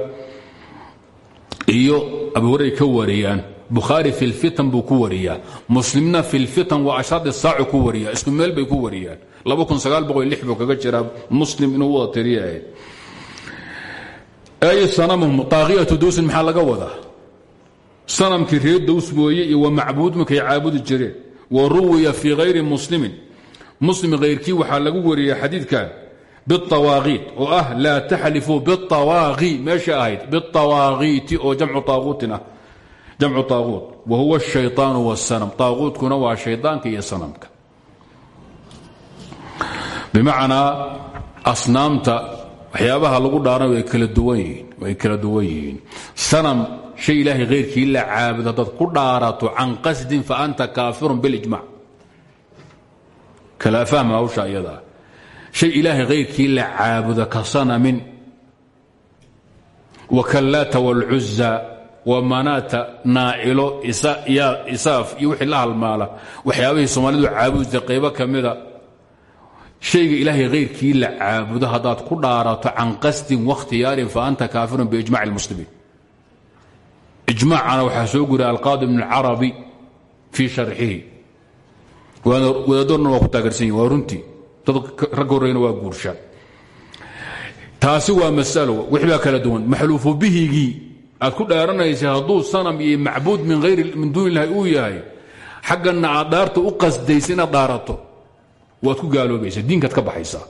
iyo abu hurayra ka wariyaan. Bukhaari fi lfitan buu ku wariyaa. Muslimna fi lfitan wa ashraad saacu ku wariya isku meel bay ku buu kaga jiraa muslim inuu wada tiriya ay sanamhum taaqiyatu dawsin maxaa laga wadaa? Sanamkii reer daws mooye iyo macbuud markay caabudi jireen wa ruwiya fii hayri muslimin. Muslim hayrkii waxaa lagu wariyey xadiidkan biawaaqiit oo ah laa taxlifuu biawaaqi meesha ahayd biawaaqiiti oo jamcu aaquutin ah jamcu aaquut wa huwa ashayطaanu wاsanam aaquutkuna waa shaydaanka iyo sanamka bimacnaa asnaamta waxyaabaha lagu dhaaran way kala duwan yihiin sanam shay ilaahay hayrkii la caabudo haddaad ku dhaarato can qasdin fa anta kaafirun bilijmac kala fahma hawsha iyadaa shay ilaahay hayrkii la caabudo ka sanamin wa kallaata wاlcuza wa manaata naa'ilo isaaf iyo wixii la halmaala. Waxyaabahii soomaalidu caabudi jirtay qaybo ka shayga ilaahay hayrkii la caabudo haddaad ku dhaarato can qasdin wakhtiyaarin fa anta kaafirun biijmac اlmuslimiin ijmaacana waxaa soo guriya alqaadi bn اlcarabi fii sharxihi. Wadaadorna waa ku taageersan yihiin waa runtii. Dad rag waa guurshaan taasi waa masalo wixii baa kala duwan. Maxluufu bihigii aad ku dhaaranaysa hadduu sanam iyo macbuud min duuni illahi uu yahay xagganna aad u qasdaysa inaad waad ku gaaloobaysa diinkaad ka baxaysaa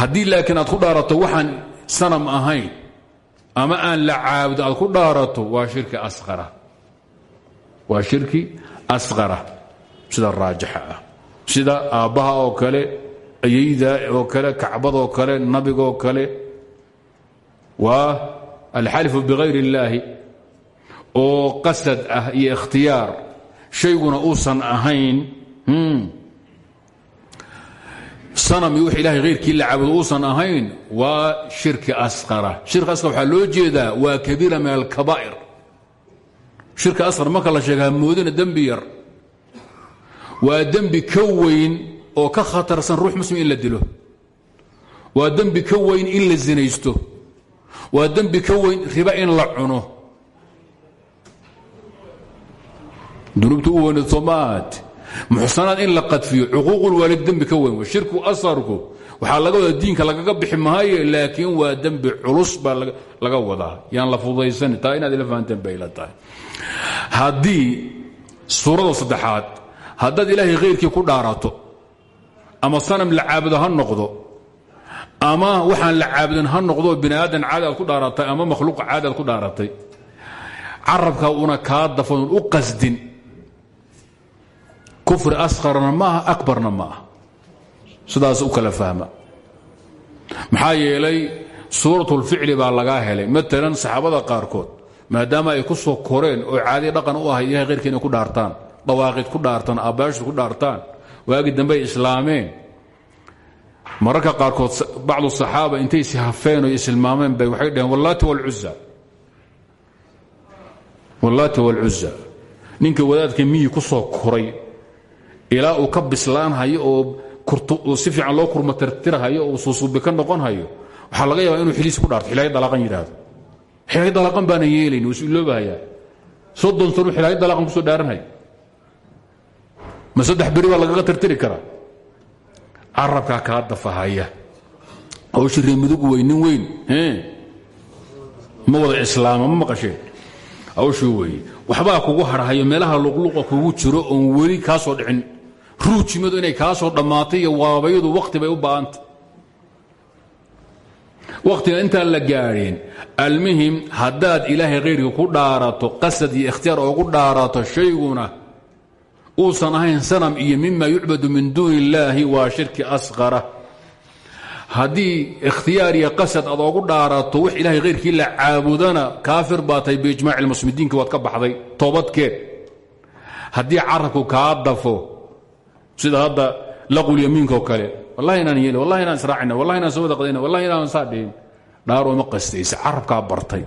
haddii laakiin aad ku dhaarato waxaan sanam ahayn ama aan la caabudo aad ku dhaarato waa shirki asqara. Waa shirki asqara. Sida raajixa ah. Sida aabbaha oo kale ayayda oo kale kacbadoo kale nabigoo kale. Waa alxalifu bikayr اllaahi oo qasad ah iyo ikhtiyaar. Shayguna uusan ahayn sanam iyo wix ilahay hayrkii la caabudo uusan ahayn waa shirki asqara. Shirki asqar waxaa loo jeedaa waa kabiira min alkabaa'ir. Shirki asqar marka la sheega hamoodina dembi yar. Waa dembi ka oo ka khatarsan ruux muslim in la dilo. Waa dembi ka in la sinaysto waa dembi ka riba in la cuno. Dunuubta u weyneed muxsanaad in la qadfiyo cuquuqulwaalid dembi ka weyn shirku asarku waxaa laga wadaa diinka lagaga bixi laakiin waa dembi culus baa laga wadaa. Yaan la fudaysan taa inaad ila fahanteen bay la tahay. Saddexaad haddaad ilaahay khayrkii ku dhaarato ama sanam la caabudo ha noqdo ama waxaan la caabudin ha noqdo bini aadan aad ku dhaaratay ama makhluuqa caadi aad ku dhaaratay carabka una kaa dafanon u qasdin kufri asqarna maaha akbarna ma aha sidaas u kala fahma. Maxaa yeelay suuratulficli baa lagaa helay. Maalan saxaabada qaarkood maadaama ay ku soo koreen oo caadi dhaqan u ahay ilahay khayrkii inay ku dhaartaan dawaaqid ku dhaartaan abbaashid ku dhaartaan waagii dambe ay islaameen. Mararka qaarkood bacdu saxaaba intay ishafeen oo isilmaameen ninka wadaadka miyi ku soo koray ilaa uu ka bislaanhayo oo si fiican loo kurmatirtirhayo oo suusuubi ka noqon hayo laga yaabaa inuu xiliis ku dhaarto xilaayo dalaqan yidhaahdo. Xilaayo dalaqan baana yeelayn wuu is iloobahayaa soddon sanu xilaayo dalaqan ku soo dhaaranhay ma saddex beri baa lagaga tirtiri karaa? Carabkaa kaa dafahaya hawshii reemidugu wey nin weyn ma wada islaama ma maqasheen hawshii weeye. Waxbaa kugu harhayo meelaha luqluqa kugu jiro oon weli kaa soo dhicin ruujimadu inay kaa soo dhammaatay iyo waabayadu wakhti bay u ba'anta wakhtiga intaan la gaadhin almuhim haddaad ilaahay khayrka ku dhaarato qasad iyo ikhtiyaar oogu dhaarato shayguna uusan ahayn sanam iyo mima yucbadu min duuni illaahi waa shirki asqara haddii ikhtiyaar iyo qasad aad oogu dhaarato wax ilahay khayrkii la caabudana kaafir baa tahay biijmaaci lmuslimidiinki waad ka baxday toobadkeed. Haddii carabku kaa dafo sida hadda laqulyamiinko kale wallahi inaan yeeli wallahi inaan israacina wallahi inaan soo wada qadayna wallahi inaan saa dhihin. Dhaaroo ma qastaysa carabkaa bartay.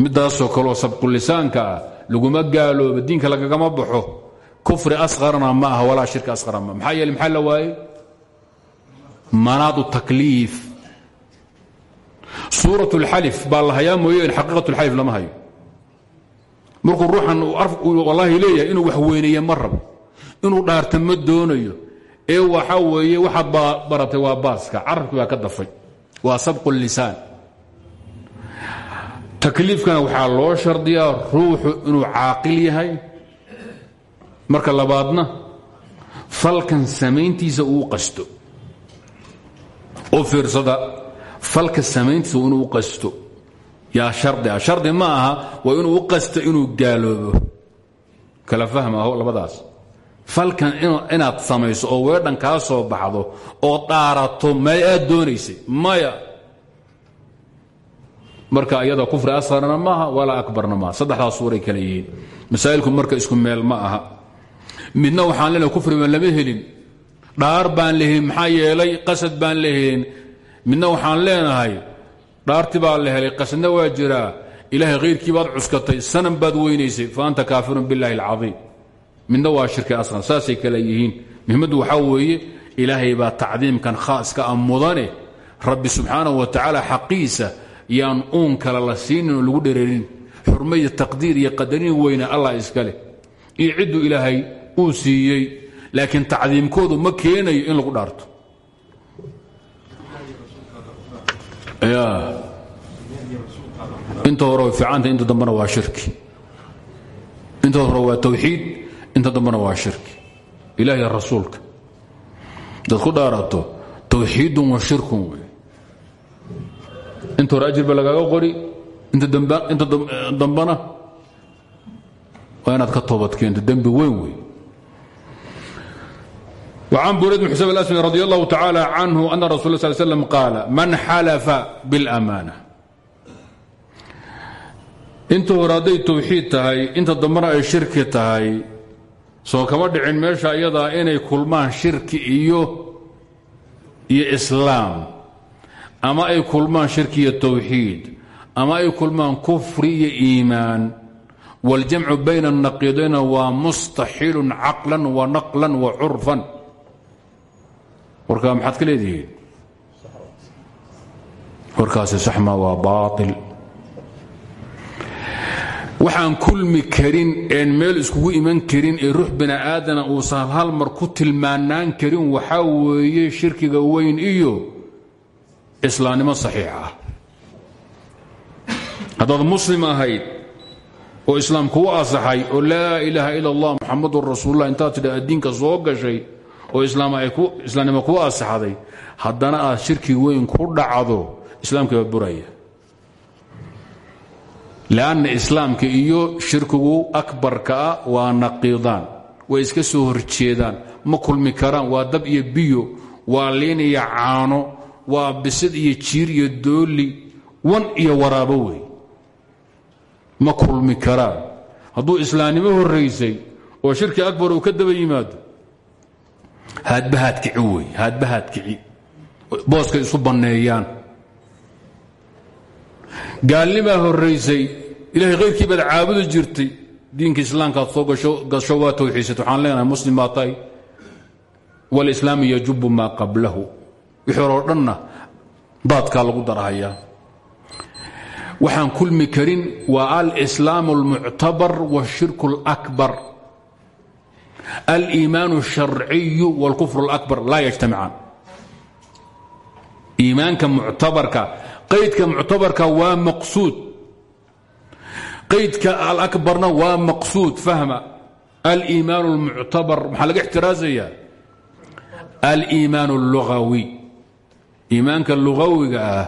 Midaasoo kaleo sabqulisaanka ah laguma gaalooba diinka lagagama baxo. Kufri asqarna ma aha walaa shirki asqara ma maxaa yeele maxaa la waayey manaadu takliif. Suurat اlxalif baa la hayaa mooye xaqiiqat اlxalif lama hayo. Markuu ruuxan wallaahi leeyahay inuu wax weyneeye ma rabo inuu dhaarta ma doonayo. Ee waxa weeye waxaad baratay waa baaska. Carabki baa ka dafay. Waa sabqu lisaan. Takliifkana waxaa loo shardiyaa ruuxu inuu caaqil yahay. Marka labaadna falkan samayntiisa uu qasto. Oo fiirsada falka samayntiisa inuu qasto. Yaa shardi ah. Shardi ma aha waa inuu u qasto inuu gaaloobo. Kala fahmaho labadaas falkan inaad samayso oo weedhan kaa soo baxdo oo dhaarato may aad doonaysay maya. Marka iyada kufri asarna maaha walaa akbarna maaha. Saddexdaas suuray kale yihiin. Masaa'ilku marka isku meel ma aha. Midna waxaan leenahay kufri baan lama helin. Dhaar baan la helin yeelay qasad baan la midna waxaan leenahay dhaarti baa la qasadna waa jiraa. Ilaahay khayrkii baad cuskatay sanam baad weynaysay fa kaafirun biاllahi اlcaiim midna waa shirki asqar saasay kale yihiin. Muhimmaddu waxaa weeye ilaahay baa tacdiimkan khaaska a mudane. Rabbi subxaanahu wa tacaala xaqiisa yaan uun kale la lagu dhereerin. Xurmaya taqdiir iyo qadarin weyne allah iska leh. Iyo cidduu ilaahay uu siiyey laakiin tacdiimkoodu ma keenayo in lagu dhaarto. Inta hore way inta dambena waa shirki. Inta hore waa tawxiid inta dambena waa shirki ilahiy rasuulka dad ku dhaarato tawxiidun wa shirkun wey inta hore ajir ba lagaaga qori inta dambana waa inaad ka toobadkeento dembi weyn wey وعن بريد بن حساب الأسمي رضي الله تعالى عنه أن رسول الله صلى الله عليه وسلم قال من حلف بالأمانة inta hore hadday tawxiid tahay inta dambana ay shirki tahay soo kama dhicin meesha iyadaa inay kulmaan shirki iyo iyo islaam. Ama ay kulmaan shirki iyo tawxiid. Ama ay kulmaan kufri iyo iimaan. Waljamcu bayna annaqiidayna waa mustaxiilun caqlan wa naqlan wa curfan. Warkaa maxaad ka leedihiin? Warkaasi saxma waa baail waxaan kulmi karin een meel iskugu iman karin ee ruux bini aadana uusan hal mar ku tilmaanaan karin waxaa weeye shirkiga weyn iyo islaamnimo saxiix ah. Haddaad muslim ahayd oo islaam kuu asaxay oo laa ilaaha ila allah muxamadun rasuullah intaad tidha addiinka soo gashay oo islaamnimo kuu asaxday haddana aad shirki weyn ku dhacdo islaamkiiba buraya lanna islaamka iyo shirkigu akbarka ah waa naqiidaan way iska soo horjeedaan ma kulmi karaan waa dab iyo biyo waa liin iyo caano waa bisad iyo jiir iyo dooli wan iyo waraabo wey ma kulmi karaan hadduu islaamnimo horaysay oo shirki akbar uu ka daba yimaado haadbahaad kici wey haadbahaad kici booskay isu banneeyaan gaalnimaa horaysay ilahay khayrkii baad caabudi jirtay diinka islaamkaad soo gasho waa tawxiisat waxaan leenahay muslim baa tahay walislaamu yajubu maa qablahu wixii horoo dhanna daadkaa lagu darhayaa waxaan kulmi karin waa alslaamu اlmuctabar wاshirku اlakbar aliimaan الsharciyu wاlkufr اlأkbar laa yajtamicaan iimaanka muctabarka qaydka muctabarka waa maqsuud qaydka alakbarna waa maqsuud fahma aliimaan اlmuctabar maxaa laga ixtiraazaya aliimaan اllugawi iimaanka lugawiga ah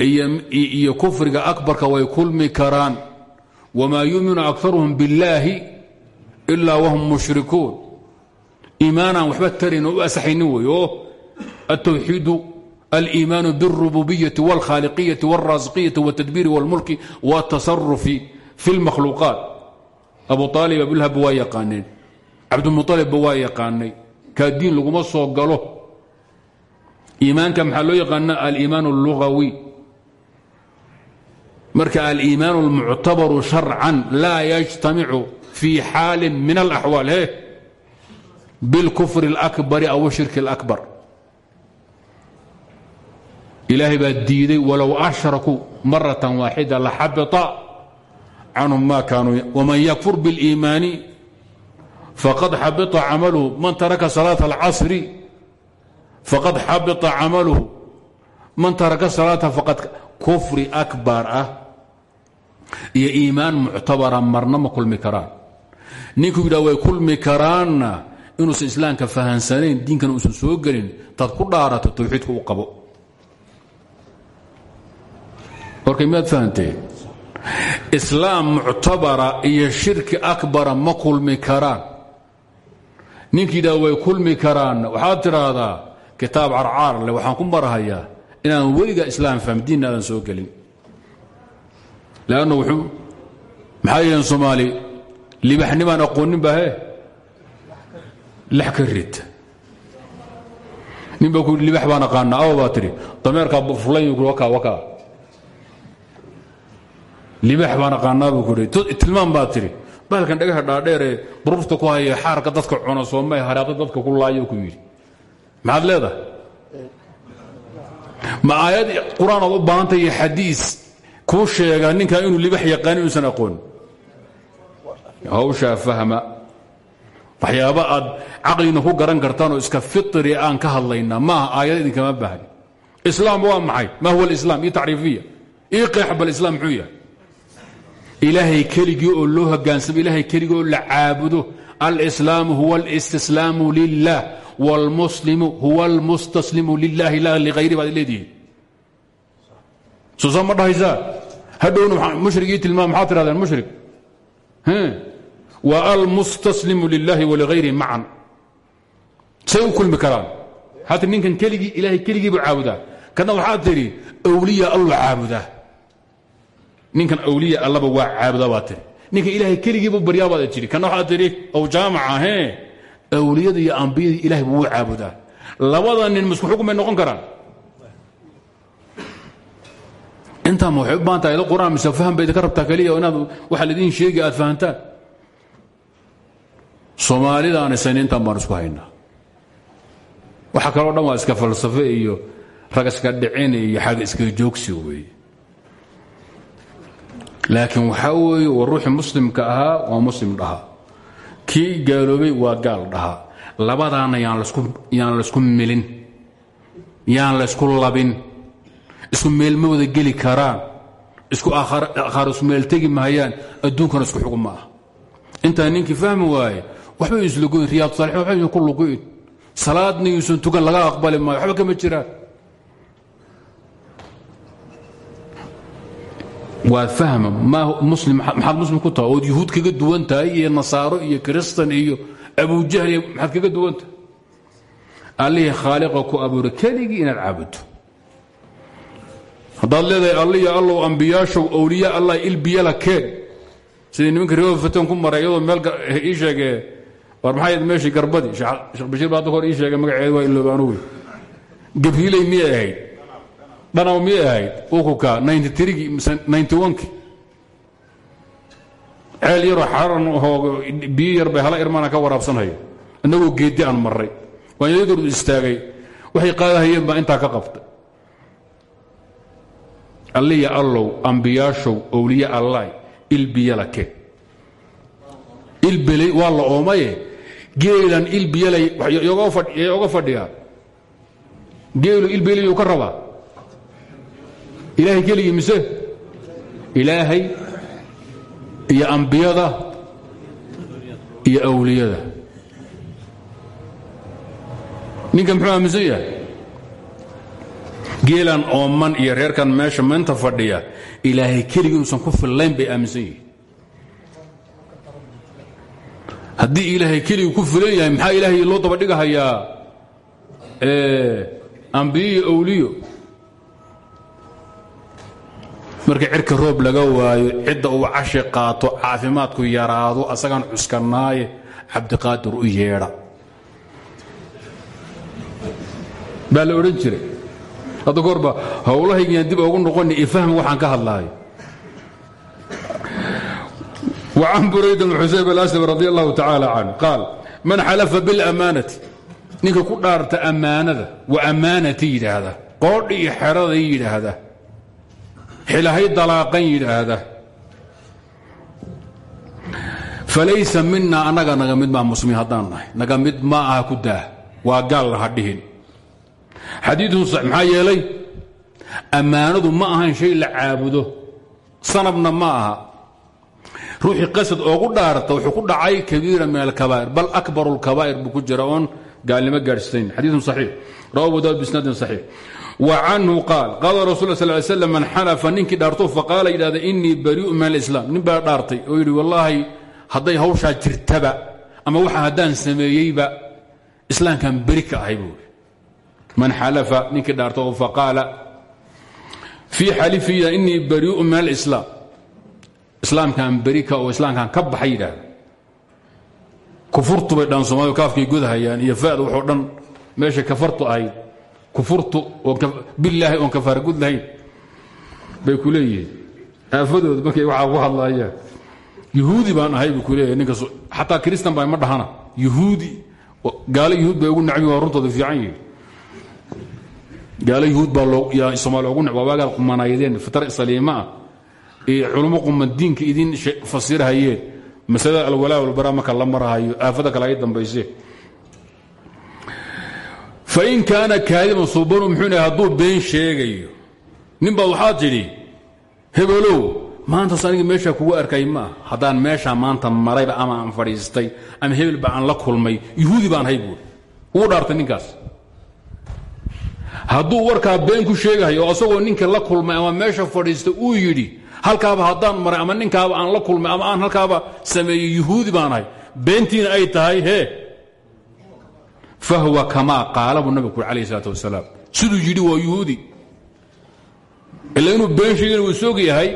iyo kufriga akbarka way kulmi karaan wmaa yuminu akaruhum biاllaahi ilaa wahum mushrikuun iimaanaan waxba tarin oo u asaxaynin wey oo altawxiidu aliimaanu biاlrububiyati wاlkhaaliqiyati wاlraasiqiyati wاtadbiiri wاlmulki wاtasarufi fi اlmakhluuqaat abu aalib abulhabba waa yaqaaneen cabdumualibba waa yaqaanay kaa diin laguma soo galo iimaanka maxaa loo yaqaana aliimaan اllugawi marka aliimaan اlmuctabaru sharcan laa yajtamicu fii xaali min alaxwaal he bilkufr اlakbari aw shirki اlakbar ilaahay baa diiday walow ashrakuu maratan waaxida la xabita canhum ma kaanuu waman yakfur biاliimaani faqad xabita camaluhu. Man taraka salaata alcasri faqad xabita camaluhu. Man taraka salaata faqad kufri akbar ah iyo iimaan muctabara marna ma kulmi karaan. Ninkuu yidhaha way kulmi karaanna inuusan islaamka fahansanayn diinkan uusan soo gelin taad ku dhaarato tawxiidka u qabo. Warkay miyaad fahanteen islaam muctabara iyo shirki akbara ma kulmi karaan. Ninkii yidhah way kulmi karaanna waxaad tidhaahdaa kitaab carcaar leh waxaan ku marahayaa inaan weliga islaam faham diinna aadan soo gelin. Lannu wuxuu maxaa yidheen soomaali libaxnimaan aqoonin ba he? Baa ku libax baan aqaana awa baa tidhi dameerkaa fulayn waka waka libax baan aqaanaa buu ku hi tilmaam baa tidhi. Bahalkan dhagaha dhaadheeree bururta ku haya xaarka dadka cuna soomay haraaqi dadka ku laayo ku yidhi. Maxaad leedahay? Ma aayad qur'aan ood u baahantay iyo xadiis kuu sheega ninkaa inuu libax yaqaanin inuusan aqoon? Hawshaa fahma. Waxyaaba aad caqlina ku garan kartaan oo iska fitri aan ka hadlaynaa maaha aayad idinkama baahni. Islaam waa maxay? Ma huwa alislaam? Iyo tacriifiya. Ii qeex bal islaam muxuu yahay ilaahay keligii oo loo hogaansamo ilaahay keligii oo la caabudo alislaamu huwa alistislaamu lilah wاlmuslimu huwa almustaslimu lilahi la ligayri baad leedihiin. Soo saa ma dhahaysaa? Hadhowna mushrigii tilmaam maxaad tirahdeen mushrig wa almustaslimu lilahi waligayri macan say u kulmi karaan. Tii ninkan keligii ilaahay keligii buu caabudaa. Kana waxaad tidhi awliya allu caabudaa ninkan awliya allaba waa caabudaa baad tihi ninkan ilaahay keligiibuu baryaa baad jiri. Kana waxaad tidhi ow jaamaca hee. Awliyada iyo ambiyadii ilahay buu u caabudaa. Labada nin misku xukun noqon karaan. Intaa ma waxay u mise faham bay idinka rabtaa keliya inaad waxa laidin sheegi aad fahantaan. Soomaalida aan isayniintan baan isku haynaa. Waxa kaloo dhan waa iska falsafe iyo rag iska dhicin iyo xag iska joogsi weeye laakiin waxaa weeye waa ruuxii muslimka ahaa waa muslim dhahaa kii gaaloobay waa gaal dhahaa labadaana yaan laysku milin yaan laysku labin. Isku meel ma wada geli karaan. Isku aakhaar isku meel tegi mahayaan adduunkana isku xugum ma ah intaa ninkii fahmi waaye waxbay islugoyn riyaad saalixiin waxbay ku lugoyn salaadna yuusan tukan laga aqbali maayo waxba kama jiraan waad fahma maxaad muslim ku tahay ood yuhuud kaga duwan tahay iyo nasaaro iyo kristan iyo abujahl maxaad kaga duwan tahay. Allihii khaaliqa ku abuuray keligii inaad caabudto haddaad leedahay alliya allow ambiyaashow awliya allah ilbiyala keen. Sidii nimanka reer fatan ku maray iyadoo meel ii sheegee war maxay ahayd meeshii garbadii sheekh bashiir baa hadda hor ii sheegay magaceedu waa iloobaanu wey gabriiley miyay ahayd dhanaw miyay ahayd ukuka oneki ceel yaroo xararan hoog biyo yar bay hala irmaana ka waraabsanhayo innagoo geedi aan marray. Waan yadoodu istaagay. Waxay qaadahayeen baa intaa ka qabtay. Alliya allow ambiyaashow owliye allahy ilbiyala ke. Ilbeley waa la oomaye. Geelan ilbiyalay oga fadhiyaa. Geelu ilbiyalayu ka rabaa ilaahay keligii mise ilaahay iyo ambiyada iyo awliyada. Ninka muxuu aaminsan yahay? Geelan ooman iyo reerkan meesha maynta fadhiya ilaahay keligii inuusan ku fillayn bay aaminsan yihiin. Haddii ilaahay keligii ku filan yahay maxaa ilaahay loo daba dhigahayaa? Ambiyo iyo awliyo marka cirka roob laga waayo cidda uu cashi qaato caafimaadku yaraado asagaan cuskanaaye cabdiqaadir u yeedha baa la odhan jiray hadda goorba howlahaygiiaan dib ogu noqoni ifahmi waxaan ka hadlaayo وcan burayd بn xusayb alasلم radي الlahu tacaalى canه qaal man xalafa biاlamaanati ninka ku dhaarta ammaanada wa ammaanati yidhaahda qoodhi iyo xeraday yidhaahda xilhay dalaaqan yidhaahda. Falaysa minaa annaga naga mid maah muslimiin haddaan naga mid ma aha ku daah. Waa gaalna ha dhihin. Xadiiun maxaa yeelay? Ammaanadu ma ahan shay la caabudo. Sanabna ma aha. Ruuxii qasad oogu dhaarta wuxuu ku dhacay kabiira min alkabaa'ir bal akbaru اlkabaa'ir buu ku jira oon gaalnimo gaadhsisayn xadiiun saxiix. Rawa abu daawud canhu qaal qaala rasul sl ly slam man xanafa ninkii dhaarto faqaala yidhahda inii barii'u min alislam. Nin baa dhaartay oo yidhi wallaahi hadday hawshaa jirtaba ama waxa haddaan sameeyeyba islaamkan beri ka ahay buui man xalafa ninkii dhaarto faqaala fii xalifiyda inii barii'u min alislaam islaamkan berika oo islaamkan ka baxay yidhaahda. Kufurtu bay dhaan soomaalida kaafkay godahayaan iyo fa'da waxoo dhan meeshay kafartu ahayd kufurtu bilaahi oon kafaara gud lahayn bay ku leeyihiin. Markay waxaa ku hadlaayaan yuhuudi baan ahay buu ku leeyahay ninkas xataa kristan baa ma dhahana. Yuhuudi gaalo yuhuud bay ugu nacbi waa fiican yihiin gaalo yuhuud baa soomaaliya ugu waa waagaa qumanaydeen fitar saliima ah iyo culummo quman diinka idin fasirahayeen masalada alwalaa walbaraa marka la marahayo aafada kale ay dambayse fain kaana kaadiban subanu muxuu hadduu been sheegayo ninbaa waxaad tidhi hebelow maantaas aniga meeshaa kugu arkay maa haddaan meeshaa maanta marayba ama aan fadhiistay ama hebelba aan la kulmay yuhuudi baan hay buuri dhaartay ninkaas hadduu warkaa been ku sheegahayo oo asagoo ninka la kulmay ama meesha fadhiistay uu yidhi halkaaba haddaan maray ama ninkaaba aan la kulmay ama aan halkaaba sameeyey yuhuudi baan ahay beentiina ay tahay hee fahwa kamaa qaala buu nabigu uri alayh isalaat wasalaam siduu yidhi waa yuhuudi ila inuu been sheegana wuu soog yahay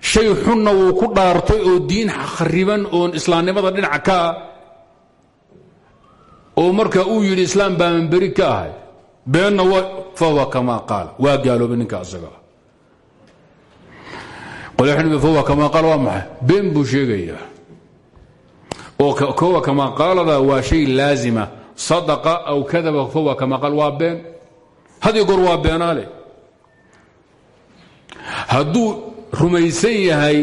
shay xunna wuu ku dhaartay oo diin khariban oon islaamnimada dhinaca ka ah oo marka uu yidhi islaam baaman beri ka ahay beenna fahwa kamaa qaala waa gaaloobay ninka asagaa qolyaxnifahwa kamaa qaal waa maxay been buu sheegayaa oo kowa kamaa qaalada waa shay laazima. Sadaqa aw kadaba fahwa kamaa qaal waa been. Hadiyo goor waa beenaale. Hadduu rumaysan yahay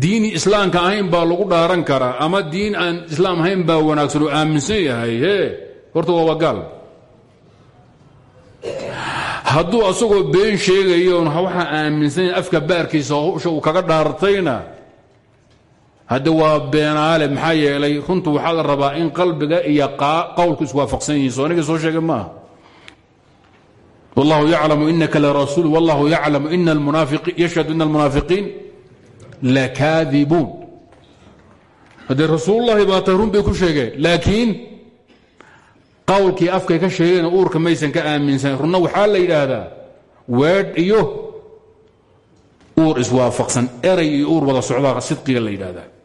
diini islaamka ahayn baa lagu dhaaran karaa ama diin aan islaam ahayn baa wanaagsan oo aaminsan yahay hee horta waa wagaal hadduu asagoo been sheegayo waxaa aaminsan afka baarkiisa hawsha uu kaga dhaartayna hadde waa beenaale maxaa yeelay runtu waxaa la rabaa in qalbiga iyo qowlku iswaafaqsan yihiin soo aniga soo sheegay maaha. Wallahu yaclamu inaka larasuul wallahu yaclamu yashhadu ina almunaafiqiin lakaadibuun haddee rasuulullahi baa tahay run ku sheegeen laakiin qawlkii afkay ka sheegeen uurka maysan ka aaminsan runna waxaa la yidhaahdaa weedh iyo uur iswaafaqsan eray uur wada socdaa sidqiga la yidhaahdaa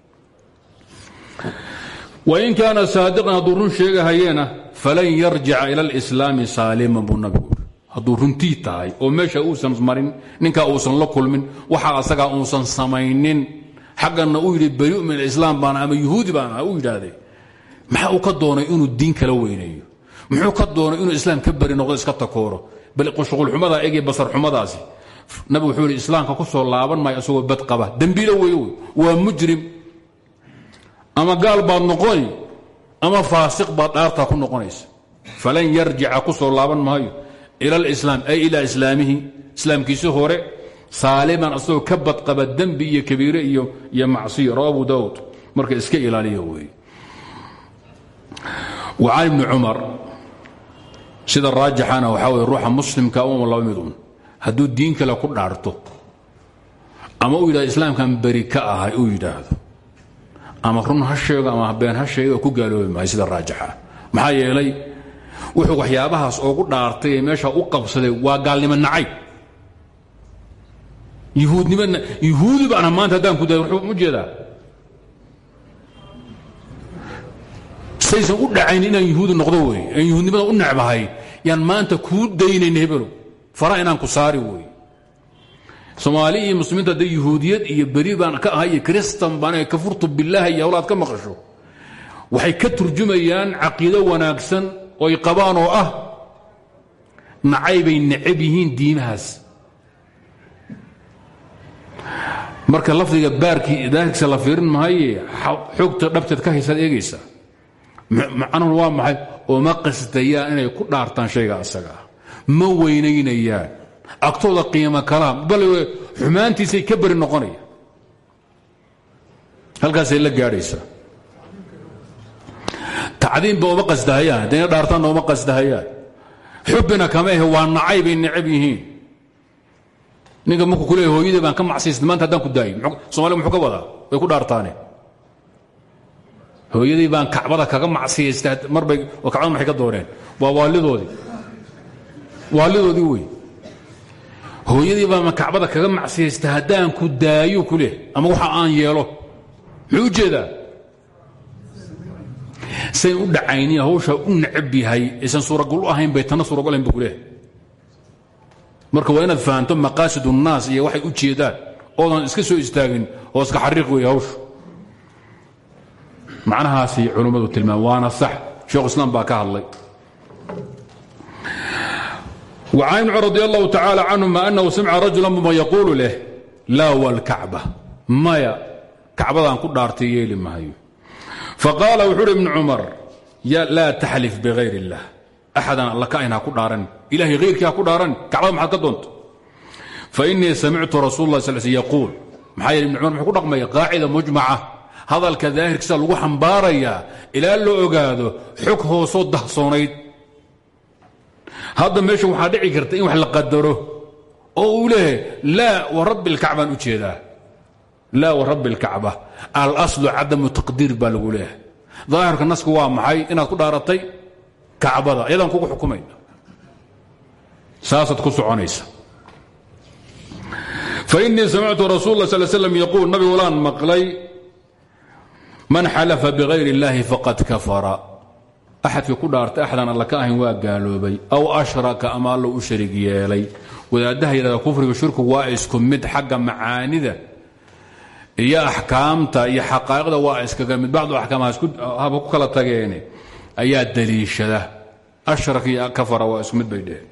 wain kaana saadiqan hadduu run sheegahayeena falan yarjica ila alislaami saaliman buu nabigu hadduu runtii tahay oo meesha uusan marin ninkaa uusan la kulmin waxa asagaa uusan samaynin. Xagganna uu yidhi bariu min alislaam baan ama yuhuudi baan u yidhaahday maxaa uu ka doonay inuu diin kala weyneeyo? Muxuu ka doonay inuu islaam ka bari noqdo iska takooro? Bal shuqulxumadaa egee basarxumadaasi nabigu wuxuu yidhi islaamka ku soo laaban maayo isagoo bad qaba. Dembiilo wey wey waa mujrim ama gaal baad noqoni ama faasiq baad dhaartaa ku noqonaysa. Falan yarjica ku soo laaban maayo. Ila alislaam ay ilaa islaamihi. Islaamkiisi hore saaliman asagoo ka badqaba dembi iyo kabiire iyo iyo macsiyo. Rawa abu daawud marka iska ilaaliya weeye wa can ibni cumar sida raajixana waxaa weye ruuxa muslimka uma laba mid un hadduu diin kale ku dhaarto ama uu yidhahdo islaamkan beri ka ahay uu yidhaahdo ama run ha sheego ama been ha sheego ku gaaloobi maayo sida raajixa maxaa yeelay wuxuu waxyaabahaas oogu dhaartay ee meesha u qabsaday waa gaalnimo nacayb yuhuudnimo yuhuudi baana maanta haddaan ku daay wuxuu u jeedaa. Saysan u dhacayn inaan yuhuudi noqdo wey aan yuhuudnimada u necbahay yaan maanta kuu daynayn hebelo fara inaan ku saari wey soomaali iyo muslimiinta hadday yuhuudiyad iyo beri baan ka ahay iyo kristan baan kafurtu billaah iyo hawlaad ka maqasho. Waxay ka turjumayaan caqiido wanaagsan oo ay qabaan oo ah nacaybay necab yihiin diimahaas. Marka lafdiga baarkii daahirkiisa la fiirin mahaye xogta dhabteed ka haysaad eegaysa. Macnuhu waa maxay? Oo ma qasdayaan inay ku dhaartaan shayga asaga. Ma weynaynayaan agtooda qiimo kalaam bal xumaantiisay ka beri noqonaya. Halkaasay la gaadhaysaa tacdiimba uma qasdahayaan. Haddayna dhaartaanna uma qasdahayaan. Xubbina kama ahe waa nacaybay necab yihiin. Ninka markuu ku baan ka macsiistay maanta haddaan ku daayo somalia muxuu ka wadaa? Way ku dhaartaane. Hooyadii baan kacbada kaga macsiyaystay marbay kacbada maxay ka dooneen waa waalidoodii waalidoodii wey hooyadii baa kacbada kaga macsiyaystay haddaan ku daayo ku ama waxa aan yeelo? Muxuu u u dhacaynin hawshaa u necab yahay aysan suuragol u ahayn bay tanna suuragol ahayn leehay marka waa inaad fahanto maqaasid iyo waxay u jeedaan oodan iska soo istaagin oo iska xariiq weeye hawsha macnahaasay culummadu tilmaam waana sax. Sheekhu islaam baa ka hadlay وcan ibn cr radi allahu tacaala canhuma annahu samca rajula muma yaquulu leh laa walkacba maya kacbadaan ku dhaartay yeeli maayo. Faqaala wuxuu uhi ibn cumar laa taxlif bihayr اllah axadan allakain ha ku dhaaran ilahay hayrkii ha ku dhaaran kacbada maxaad ka doonto? Fainii samictu rasul lah sal sl yaquul maxaa yeele ibn cumar muxuu ku dhaqmaya qaacida mujmaca hadalka daahirkiisa lagu xambaarayaa ilaa la ogaado xog hoosoo dahsoonayd hadda meesha waxaa dhici karta in wax la qadaro oo uu leeyahay laa warabbi اlkacbaan u jeedaa laa warabbi اlkacba alaslu cadamu taqdiir baa lagu leeyahay daahirka nasku waa maxay inaad ku dhaaratay kacbada ayadaan kugu xukumayna saasaad ku soconaysa fainii samictu rasul la sl slam yaquul nabigu laan maqlay man xalafa bغayr اllahi faqad kafara axadkii ku dhaartay axdan alla ka ahayn waa gaaloobay aw ashraka ama allo u sharig yeelay. Wadaaddaha yidhahda kufriga shirkigu waa isku mid xagga macaanida iyo axkaamta iyo xaqaa'iqda waa iskaga mid. Bacdu axkaamhaba ku kala tageene ayaa daliishada ashrak iyo kafara waa isku mid bay dheheen.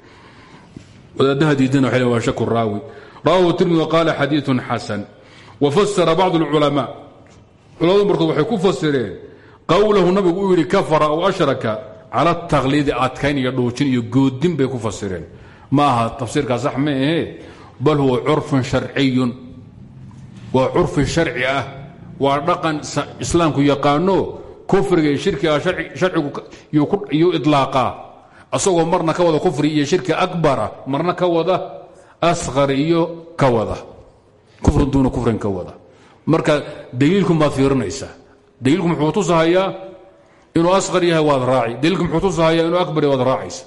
Wadaaddaha diidana waxay waa shaku raawi. Rawahu tirmidi waqaala xadiiثun xasan. Wafasara bacdu اlculamaa culamadu markood waxay ku fasireen qowlahu nabigu uu yidhi kafara aw ashraka cala اtakliidi adkayn iyo dhuujin iyo goodin bay ku fasireen. Ma aha tafsiirkaa sax ma ahee bal huwa curfun sharciyun. Waa curfi sharci ah dhaqan islaamku yaqaano kufriga iyo shirkiga sharcigu yuu idlaaqaa. Asagoo marna ka wada kufri iyo shirki akbara marna ka wada asqar iyo ka wada. Kufrin duuna kufrin ka wada. Marka daliilku maad fiirinaysaa daliilku muxuu tusahayaa inuu asqar yahay waad raaci. Daliilku muxuu tusahayaa inuu akbar yahay waad raacaysa.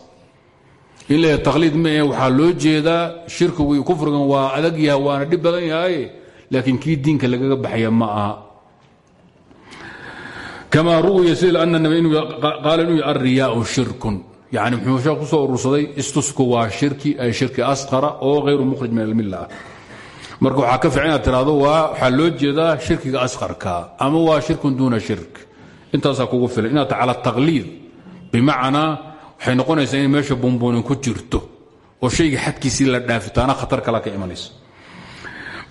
In la ma waxaa loo jeedaa shirkigu iyo kufrigan waa adag yahay waana dhib badan yahay laakiin kii diinka lagaga baxaya ma aha. Kama ruwiya sida qaala inuu alriyaau shirkun. Yani muxuu sheekh soo urursaday istusku waa shirki ay shirki asqara oo hayru mukhrij min almilla. ah marka waxaa ka fiican inaad tiraahdo waa waxaa loo jeedaa shirkiga asqarka ama waa shirkun duuna shirk. Intaasaa kugu filan. Inaad cala taqliid bimacnaa waxay noqonaysaa in meesha buunbuunin ku jirto oo shayga xadkiisii la dhaafitaana khatar kala ka imanaysa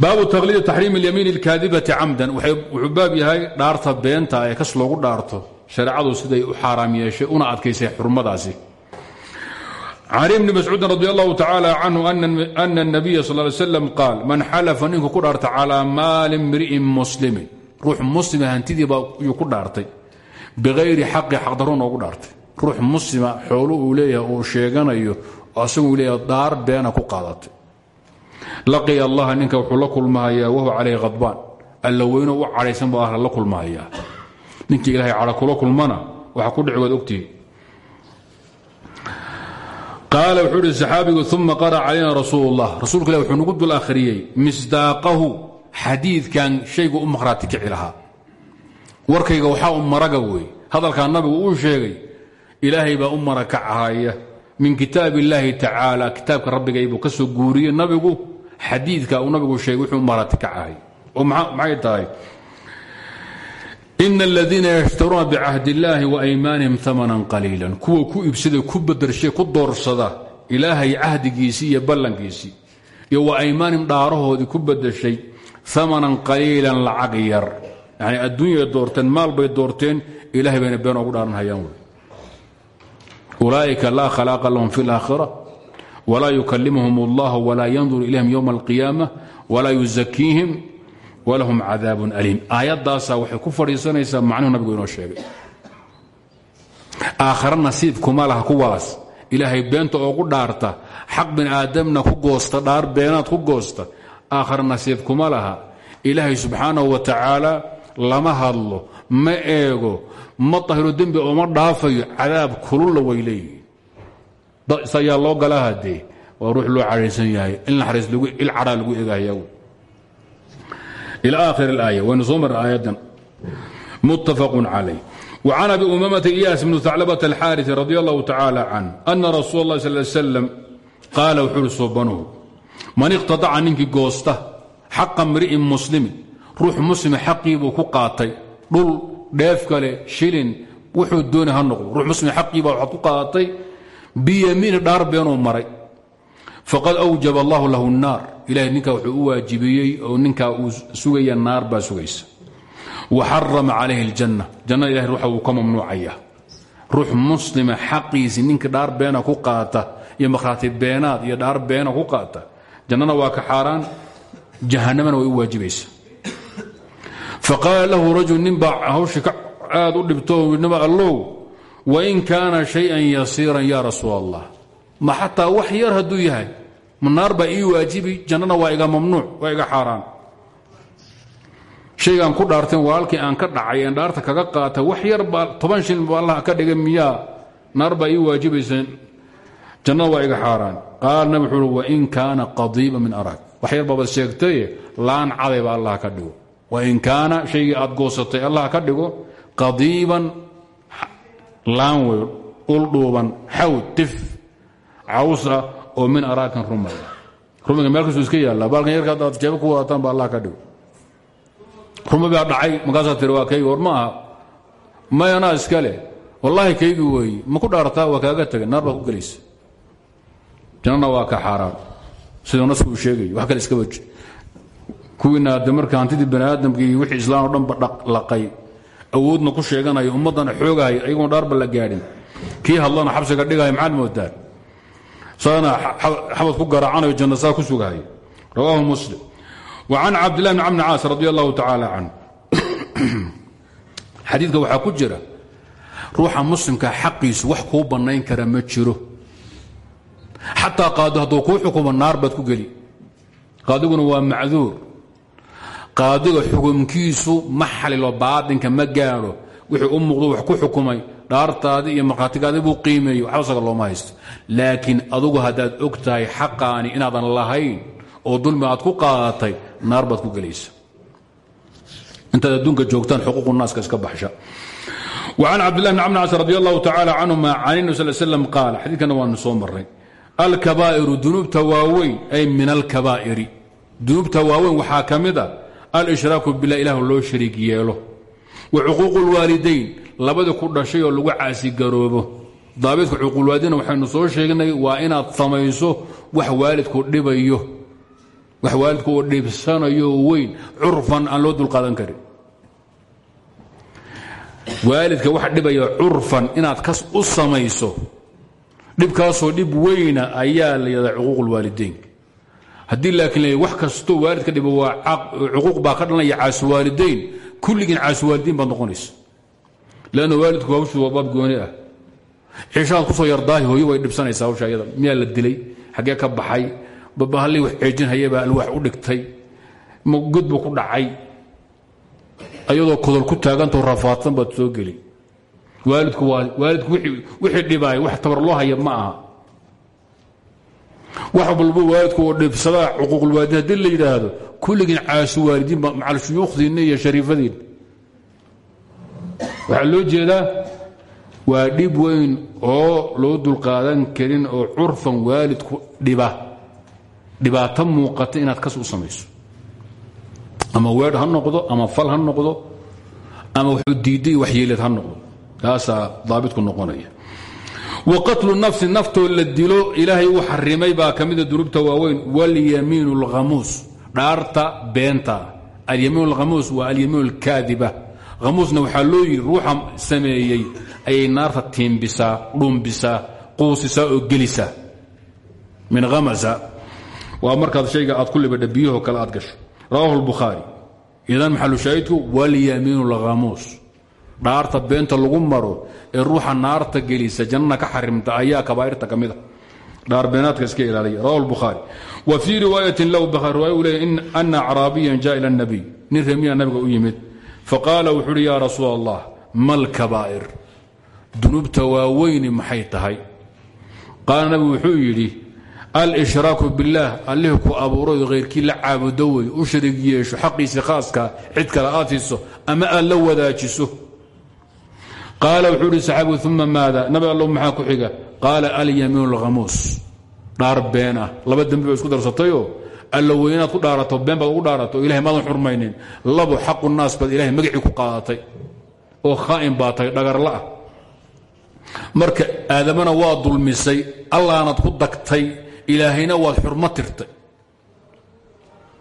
baabu taqliidi taxriimi اlyamiin اlkaadibati camdan. Wuxuu baab yahay dhaarta beenta ee kas loogu dhaarto. Shareecadu siday u xaaraam yeeshay una adkaysay xurmadaasi can ibni mascuudin radi allahu tacaala canhu ana اnabiya sal ly slam qaal man xalafa ninku ku dhaarta calaa maali mri'in muslimin. Ruux muslima hantidiiba yuu ku dhaartay. Biayri xaqi xaqdarro noogu dhaartay. Ruux muslima xoolo uu leeyahay uu sheeganayo asaguu leeyahay daar beena ku qaadatay. Laqiya allaha ninka wuxuu la kulmahayaa wahuwa calayhi khadbaan alla weyno u cadhaysan buu ahla la kulmahayaa kula kulmana waxa ku dhici waad ogtihi qaala wuxuu ihi saxaabigu uma qara calayna rasuul اllah rasuulka ilah wuxuu nagu dul akhriyey misdaaqahu xadiidkan shaygu u maqhraati kici lahaa. Warkayga waxaa u maraga wey hadalkaa nabigu uu sheegay ilaahay baa u marakacahaya min kitaab illaahi tacaala kitaabka rabbigay buu ka soo guuriyey nabigu. Xadiidka uu nabigu sheegay wuxuu maraati kacahay oo maxay tahay in aladiina yashtaruuna bicahd illaahi waaymaanihim amanan qaliila kuwa ku ibsada ku badarshay ku doorsada ilaahay cahdigiisii iyo ballankiisii iyo wa aymaanihim dhaarahoodii ku badashay amanan qaliilan lacag yar yani adduunyay doorteen maal bay doorteen ilahay bayna been ogu dhaaranhayaan wy ulaaئika laa khalaaqa lahum fi اlaakhira walaa yukalimhum اllah walaa yandur ilayhim ywma اlqiyaamة walaa yuzakiihim walahum cadaabun aliim. Aayaddaasaa waxay ku fadhiisanaysaa macnuhu nabigu inoo sheegay. Aakhare nasiib kuma laha kuwaas ilaahay beenta oogu dhaarta. Xaq bin aadamna ku goosta dhaar beenaad ku goosta. Aakhare nasiib kuma laha. Ilaahay subxaanahu wa tacaala lama hadlo ma eego ma tahiro dembi ooma dhaafayo cadaab kululla way leeyihiin. Sayaa loo gala hadee waa ruux loo cadhaysan yahay. Naxariis il cadhaa lagu egahayaa إلى آخر الآية ونصوم آية متفق عليه وعن أبي أمامة إياس بن ثعلبة الحارث رضي الله تعالى عنه أن رسول الله صلى الله عليه وسلم قال وxuu صوبنه من اقتطع ninkii goosta xaqa امriئin مسلم ruux muslima xaqii buu ku qaatay dhul dheef kale shilin wuxuu dooni ha noqdo ruux muslim xaqiiba waxaad ku qaadatay biyamiini dhaar beenuu maray faqad awjab allahu lahu naar ilahay ninkaa wuxuu u waajibiyey oo ninkaa uu sugaya naar baa sugaysa. Wa xarama calayhi اljanna jannada ilahay ruuxa wuu ka mamnuucaya. Ruux muslima xaqiisii ninka dhaar beena ku qaata iyo makhraati beenaad iyo dhaar beena ku qaata jannana waa ka xaaraan jahanamana way u waajibaysa faqaala lahu rajul nin baa aad u dhibto nima allow wain kaana shayan yasiiran ya rasuul allah ma xataa wax yar hadduu yahay ma naar baa ii waajibi jannana waa iga mamnuuc waa iga xaaraan. Shaygaan ku dhaarteen walaalkii aan ka dhacay aan dhaarta kaga qaata wax yar baa toban shilin ba allah ka dhigay miyaa. Naar baa ii waajibaysa jannada waa iga xaaraan. Qaal nabi wuxuu uhi wain kaana qadiiba min arag. Wax yar baabad sheegtaye laan caday ba allah ka dhigo. Wain kaana shaygii aad goosatay allah ka dhigo qadiiban laan wey uldhuuban xawd tif cawsa oo min araakan rumaya rumiga meel iska yaalla baalkan yarka adaad jeeba ku wadataan ba allah ka dhigo. Rumi dhacay markaasaa tiri waa ma aha. Iska leh. Wallaahi kaygi weeye ma ku dhaartaa waa kaaga tegay naar ku gelaysa. Jannana waa ka xaaraan. Siduu nasku uu wax kale iska waji. Kuwiina hadde marka hantidii wixii islaan o dhanba laqay awoodna ku sheeganaya ummaddana xoogahaya ayagoon dhaarba la gaadhin. Kii hadlana xabsiga dhigaya maxaad moodaa sana xabad ku garaacanayo janna saa ku sugahay rawaahu muslim. Wa can cabdillahi bn camni caas radi allahu tacaala canhu ku jira ruuxa muslimka xaqiisu wax kuu bannayn kara ma jiro. Xataa qaado hadduu kuu xukumo naar baad ku geli. Qaadiguna waa macduur. Qaadiga xukumkiisu ma xalilo baatinka ma gaadho. Wixii u muuqdo wax ku xukumay dhaartaadii iyo markhaatigaadii buu qiimeeyey waxba saga looma haysto laakiin adugu haddaad og tahay xaqaani inaadan lahayn oo dulmi aad ku qaadatay naar baad ku gelaysa intaad adduunka joogtaan xuquuqu naaska iska baxsha وعن cبدالله بن cمر cاaص رضي الله تعالى عنهma عن النبي صل سلم قاaل xadiikana waanu soo maray alkabaa'iru dunuubta waaweyn ay min alkabaa'iri dunuubta waaweyn waxaa ka mid a alshraaku bilah ilah loo shariig yeelo wa cuquuq اlwaalidayn labadii ku dhashay oo lagu caasigaroobo daabidka cuquuqulwaalidayna waxaynu soo sheegnay waa inaad samayso wax waalidku dhibayo. Wax waalidku dhibsanayo weyn curfan aan loo dulqaadan karin. Waalidka waxa dhibaya curfan inaad kas u samayso dhibkaasoo dhib weyna ayaa la yidhahdaa cuquuq lwaalideyn haddii laakiin la wax kastoo waalidka dhibo waa cuquuq baa ka dhalanaya caasuwaalidayn kulligiin caasuwaalidiin baad noqonaysa lanna waalidku hawshu waa baab gooni ah. Cishaad ku soo yardaahi hooyo way dhibsanaysaa hawsha ayada miyaa la dilay? Xaggee ka baxay? Babahallii wax ceejinhayabaa alwaax u dhigtay. God buu ku dhacay. Ayadoo kodol ku taagantao rafaadsan baad soo geli. Waalidku waa waalidku wixii dhibaay wax tabar loo haya ma aha. Wax walba waalidku oo dhibsadaa cuquuqulwaalidiin haddii la yidhaahdo caasu waalidiin macal shuyuukhdiinna iyo shariifadiin waxaa loo jeedaa waa dhib weyn oo loo dul qaadan karin oo curfan waalidku dhiba. Dhibaato muuqata inaad kas u samayso. Ama weedh ha noqdo ama fal ha noqdo ama wuxuu diiday waxyeelad ha noqdo. Taasaa daabitku noqonaya. Wa qatlu nafsi naftoo la dilo ilaahay uu xarimay baa ka mida duruubta waaweyn walyamiin alkhamuus dhaarta beenta. Alyamiin alkhamuus waa alyamiin alkaadiba hamuusna waxaa loo yidhi ruuxa sameeyey ayay naarta tiimbisaa dhumbisaa quusisaa oo gelisaa. Min amasa waa markaad shayga aad ku libadha biyuho aad gasho. Rawaahu lbukhaari idan maxalushaahidku walyamiinu lkhamuus dhaarta beenta lagu maro ee ruuxa naarta gelisa jannana ka xarimta ayaa kabaa'irta ka mida ah. dhaarbeenaadka iska ilaaliya rawahu lbukhaari wa fii riwaayatin lahu bukhaari riwaaya u leeyahy ana acraabiyan jaa ila nabiy. Nin remiya yimid faqaala wuxuu uhi yaa rasuul allah ma lkabaa'ir dunuubta waaweyni maxay tahay? Qaala nabigu wuxuu yidhi alshraaku biاllaah allihii ku abuuray hayrkii la caabudo wey u sharig yeesho xaqiisii khaaska cid kale aad siiso ama aad la wadaajiso. Qaala wuxuu ihi saxaabigu uma maada? Nabi allow maxaa ku xiga? Qaala alyamiin اlhamuus dhaar been ah. Laba dembi ba isku darsatayoo allo weynaad ku dhaarato been ugu dhaarato ilahay maadan xurmaynin. Labo xaqu naas baad ilahay magacii ku qaadatay. Oo khaa'in baa tahay dhagarla'ah marka aadamana waa dulmisay allaanaad ku dagtay ilaahayna waad xurmo tirtay.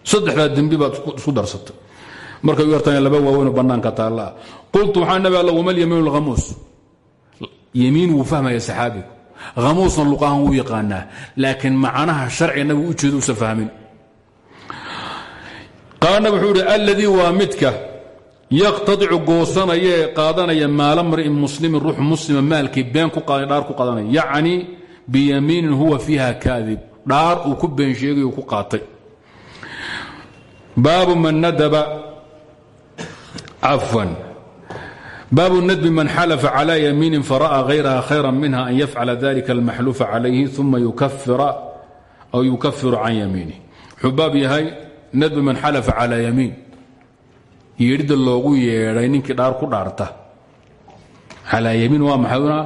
Saddexdaa baad isku darsatay. Markay u yartaan laba waaweynoo bannaanka taalla ah qultu waxaa nabi alla wama lyamiin اlhamuus yemiin wuu fahmaya saxaabigu. Hamuusna luqahan wuu yaqaanaa laakiin macnaha sharciga nabigu u jeedo usa fahmin qaala nabig wuxuu ihi alladii waa midka yaqtadicu goosanaya ee qaadanaya maala mri'in muslimin ruux muslima maalkii been ku qaaday dhaar ku qaadanaya. Yacni biyamiinin huwa fiiha kaadib. Dhaar uu ku been sheegay uu ku qaatay. Baabu man nadaba cafwan baabu nadbi man xalafa calى yamiinin fara'a hayraha khayra minha an yafcala dalika almaxluufa calayhi uma yukafira aw yukafiru can yamiinih wuxuu yahay nadbi man xalafa calى yamiin. Yeedhidda loogu yeedhay ninkii dhaar ku dhaarta. Calaa yamiin waa maxauna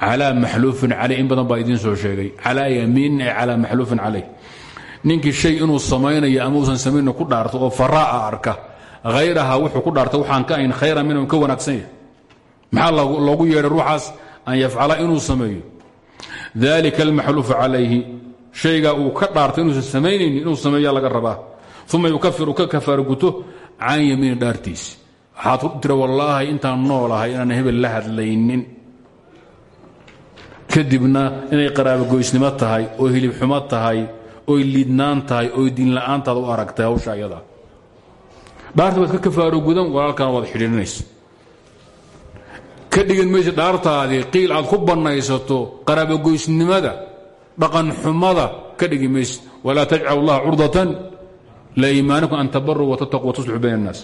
calaa maxluufin caley in badan baa soo sheegay. Calaa yamiinin ay calaa maxluufin caleyh. Shay inuu samaynayo ama uusan samayno ku dhaarto oo faraa'a arka hayraha wuxuu ku dhaarta waxaan ka ayn khayra minhu ka wanaagsan yahay. Maxaa loogu yeedhay ruuxaas? An yafcala inuu sameeyo. Dalika almaxluufu calayhi shaygaa uu ka dhaartay inuusan samaynaynin inuu sameeya laga rabaa. Uma yukafiru ka kafaaro guto can yamiini dhaartiisi waxaad tira wallaahi intaan noolahay inaan hebel la hadlaynin. Kadibna inay qaraabogoysnimo tahay oo hilibxumo tahay oy liidnaan tahay oy diinla'aantaad u aragtay hawsha ayada. Dhaarta waad ka kafaaro gudan walaalkana waad xidhiirinaysa ka dhigin mayse dhaartaadii qiil aad ku bannaysato qaraabogoysnimada dhaqanxumada ka dhigi mayse walaa tajcal allaha curdatan liimaanikum an tabaruu watataquu watuslixuu bayn الnaas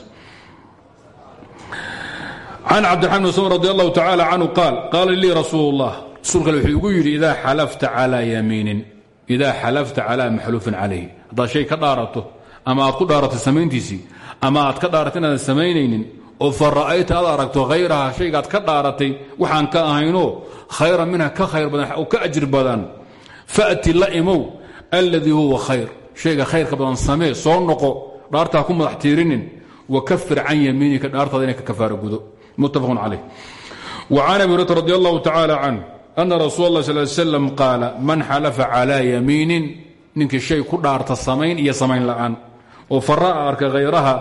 can cabdiraxman bn sm radi allahu tacala canhu qaal qaala lii rasuul اllah rasuulka ale wuxuu igu yidhi idaa xalafta calaa yamiinin idaa xalafta calaa maxluufin calayh haddaad shay ka dhaarato ama aad ku dhaaratay samayntiisii ama aad ka dhaaratay inaadan samaynaynin oo fa ra'ayta aad aragto hayraha shaygaad ka dhaaratay waxaan ka ahaynoo khayra minha ka khayr badan oo ka ajir badan fa'ti la imow alladii huwa khayr. Shayga khayrka badan samee soo noqo dhaartaa ku madax tiirinin. Wakafir can yamiinika dhaartaada inay ka kafaaro gudo. Muttafaqun calayh. Wa can abi hurayra radi allahu tacaala canh ana rasuul allah sal man xalafa calaa yamiinin? Ninkii shay ku dhaarta samayn iyo samayn la'aan. Oo fara'a arka khayraha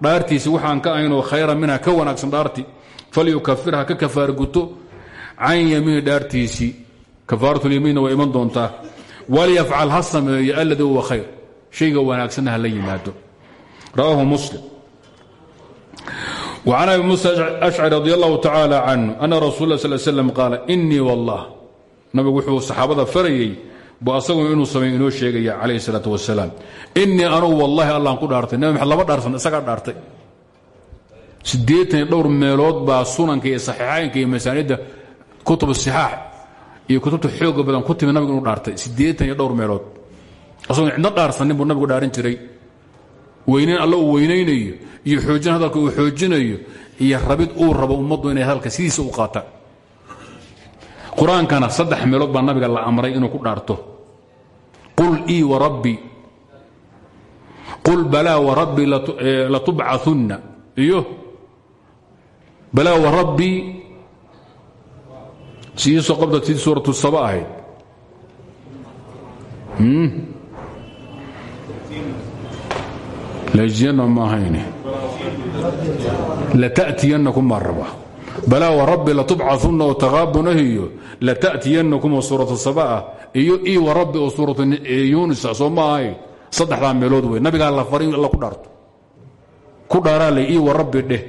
dhaartiisi waxaan ka ahaynoo khayra minha ka wanaagsan dhaarti falyukafir ha ka kafaar guto. Can yamiini dhaartiisii kafaaratulyamiinna way iman doontaa walyafcal ha sameeyo alladii huwa khayr shayga wanaagsanna ha la yimaado rawaahu muslim وcan abi muسى أشcري رضي الله تعالى عنه أن رsuل اه صل سلم قاaل إنii والله nabigu wuxuu saxaabada farayey bu asagu inuu samey inoo sheegaya calayh الsalaaة وaسalaam إنii anugu wallahi allaan ku dhaartay nabi maxamed lama dhaarsan isagaa dhaartay siddeetan iyo dhowr meelood baa sunanka iyo saxiixaynka iyo masaanidda kutub sixaax iyo kutubta xooga badan ku timi nabigu inuu dhaartay siddeetan iyo dhowr meelood. Asagoo cidno dhaarsanin buu nabigu dhaarin jiray. Weynayn alla uu weynaynayo iyo xoojin hadalka uu xoojinayo iyo rabid uu rabo ummaddu inay hadalka sidiisa u qaataan. Qur'aankana saddex meelood baa nabiga la amray inuu ku dhaarto. Qul ii warabbi qul balaa warabbi latubcaunna iyo balaa warabbii siiso qabda tii suuratu saba ahayd. Lajiyana ma ahayne. Lata'tiyanakum baa raba balaa warabbi latubcaunna oo taqaabunahiyo lata'tiyanakum oo suuratu sabaa iyo ii warabbi oo suuratu yuunisa soo ma ahayn saddexdaa meelood wey. Nabigaa la faray alla ku dhaarto. Ku dhaaraa le ii warabbi dheh.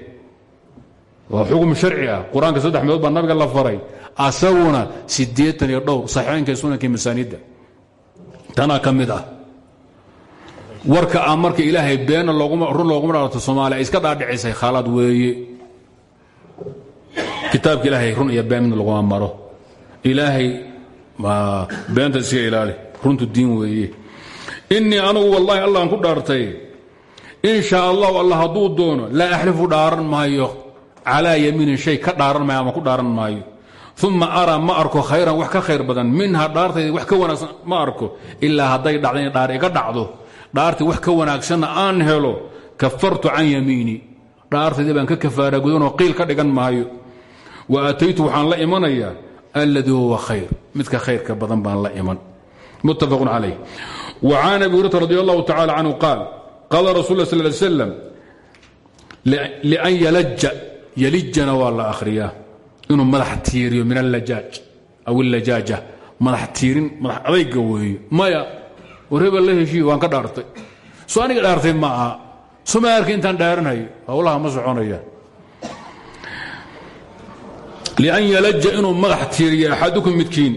Waa xukm sharci ah. Qur'aanka saddex meelood baa nabiga la faray asaguna siddeetan iyo dhowr saxiixaynka sunanka masaanidda tanaa ka mid ah. Warka a marka ilaahay beena run looguma dhaarto soomaaliya iska dhaadhicisay khaalaad weeye kitaabka ilaahay run iyo been midna laguma maro. Ilaahay beenta iska ilaali runtu diin weeye innii anugu wallaahi allaan ku dhaartay in shaa allahu alla hadduu doono laa axlifu dhaaran maayo. Calaa yamiinin shay ka dhaaran maayo ama ku dhaaran maayo uma araa ma arko khayran wax ka khayr badan. Minha dhaartayda wax ka wanaagsan ma arko ilaa hadday dhacdo inay dhaar iga dhacdo. Dhaartii wax ka wanaagsanna aan helo kafartu can yamiini. Dhaartayda baan ka kafaara gudanoo qiil ka dhigan maayo. Wa aataytu waxaan la imanayaa alladii huwa khayr. Midka khayrka badan baan la iman. Muttafaqun calayh. Wa can abi hurata radi allahu tacala canhu qaal qaala rasul sal slam lian yalaja yalijana waa la akhriyaa inuu madax tiiriyo min allajaaj aw illajaaja madax tiirin madax adayga weeyo. Maya war la heshiiyo waan ka dhaartay. Soo aniga dhaartay ma aha. Soma arki intaan dhaaranhayo howlaha ma soconaya. Lian yalaja inuu madax tiiriyo axadukum midkiin.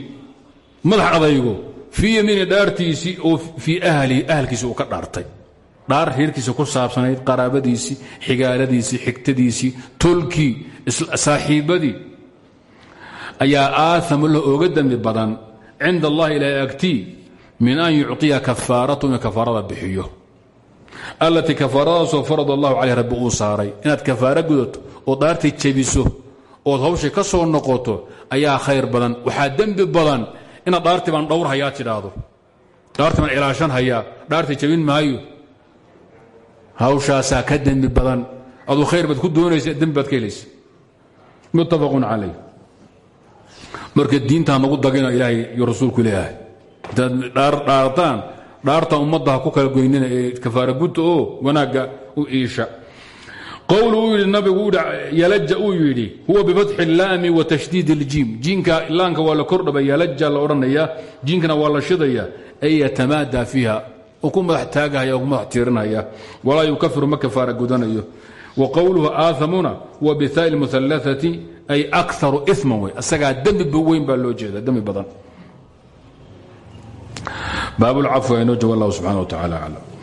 Madax adaygo fii yamiini dhaartiisii oo fii ahlihi ahalkiisi uu ka dhaartay. Dhaar reerkiisa ku saabsanayd qaraabadiisii xigaaladiisii xigtadiisii tolkii saaxiibbadii ayaa aaamu la oga dembi badan cinda allahi ilaa agtii min an yucطiya kafaaratu inuu kafaarada bixiyo. Allatii kafaaradaasoo farad allahu caleyh rabbi uu saaray. Inaad gudato oo dhaartii jebiso ood hawshay ka soo noqoto ayaa khayr badan. Waxaa dembi badan inaad dhaartii baan dhowr hayaa tidhaahdo. Dhaartii baan ilaashan hayaa. Dhaartii jebin maayo. Hawshaasaa ka badan. Aduu khayr baad ku doonaysa dembi baad muttafaqun calayh marka diintaa nagu dagina ilaahay iyo rasuulku leeyahay. Intaad dhaartaan dhaarta ummadda ha ku kala goynina ee kafaara gudta oo wanaagga u iisha. Qowlu uu yidhi yalaja uu yidhi huwa bifatxi اllaami wa tashdiid اljiim jiinka laanka waa la kordhaba yalaja la odhanaya jiinkana waa shidaya ay yatamaadaa fiiha. Ku madax taagahaya ku tiirinaya walaa yukafiru ma gudanayo wa qowluhu aathamuna wa bihaai lmuhalaثati ay akaru iman wey asagaa dembi weyn baa loo jeeda dembi badan. Baab lcafw inoo jog allah subxana wa tacala aclam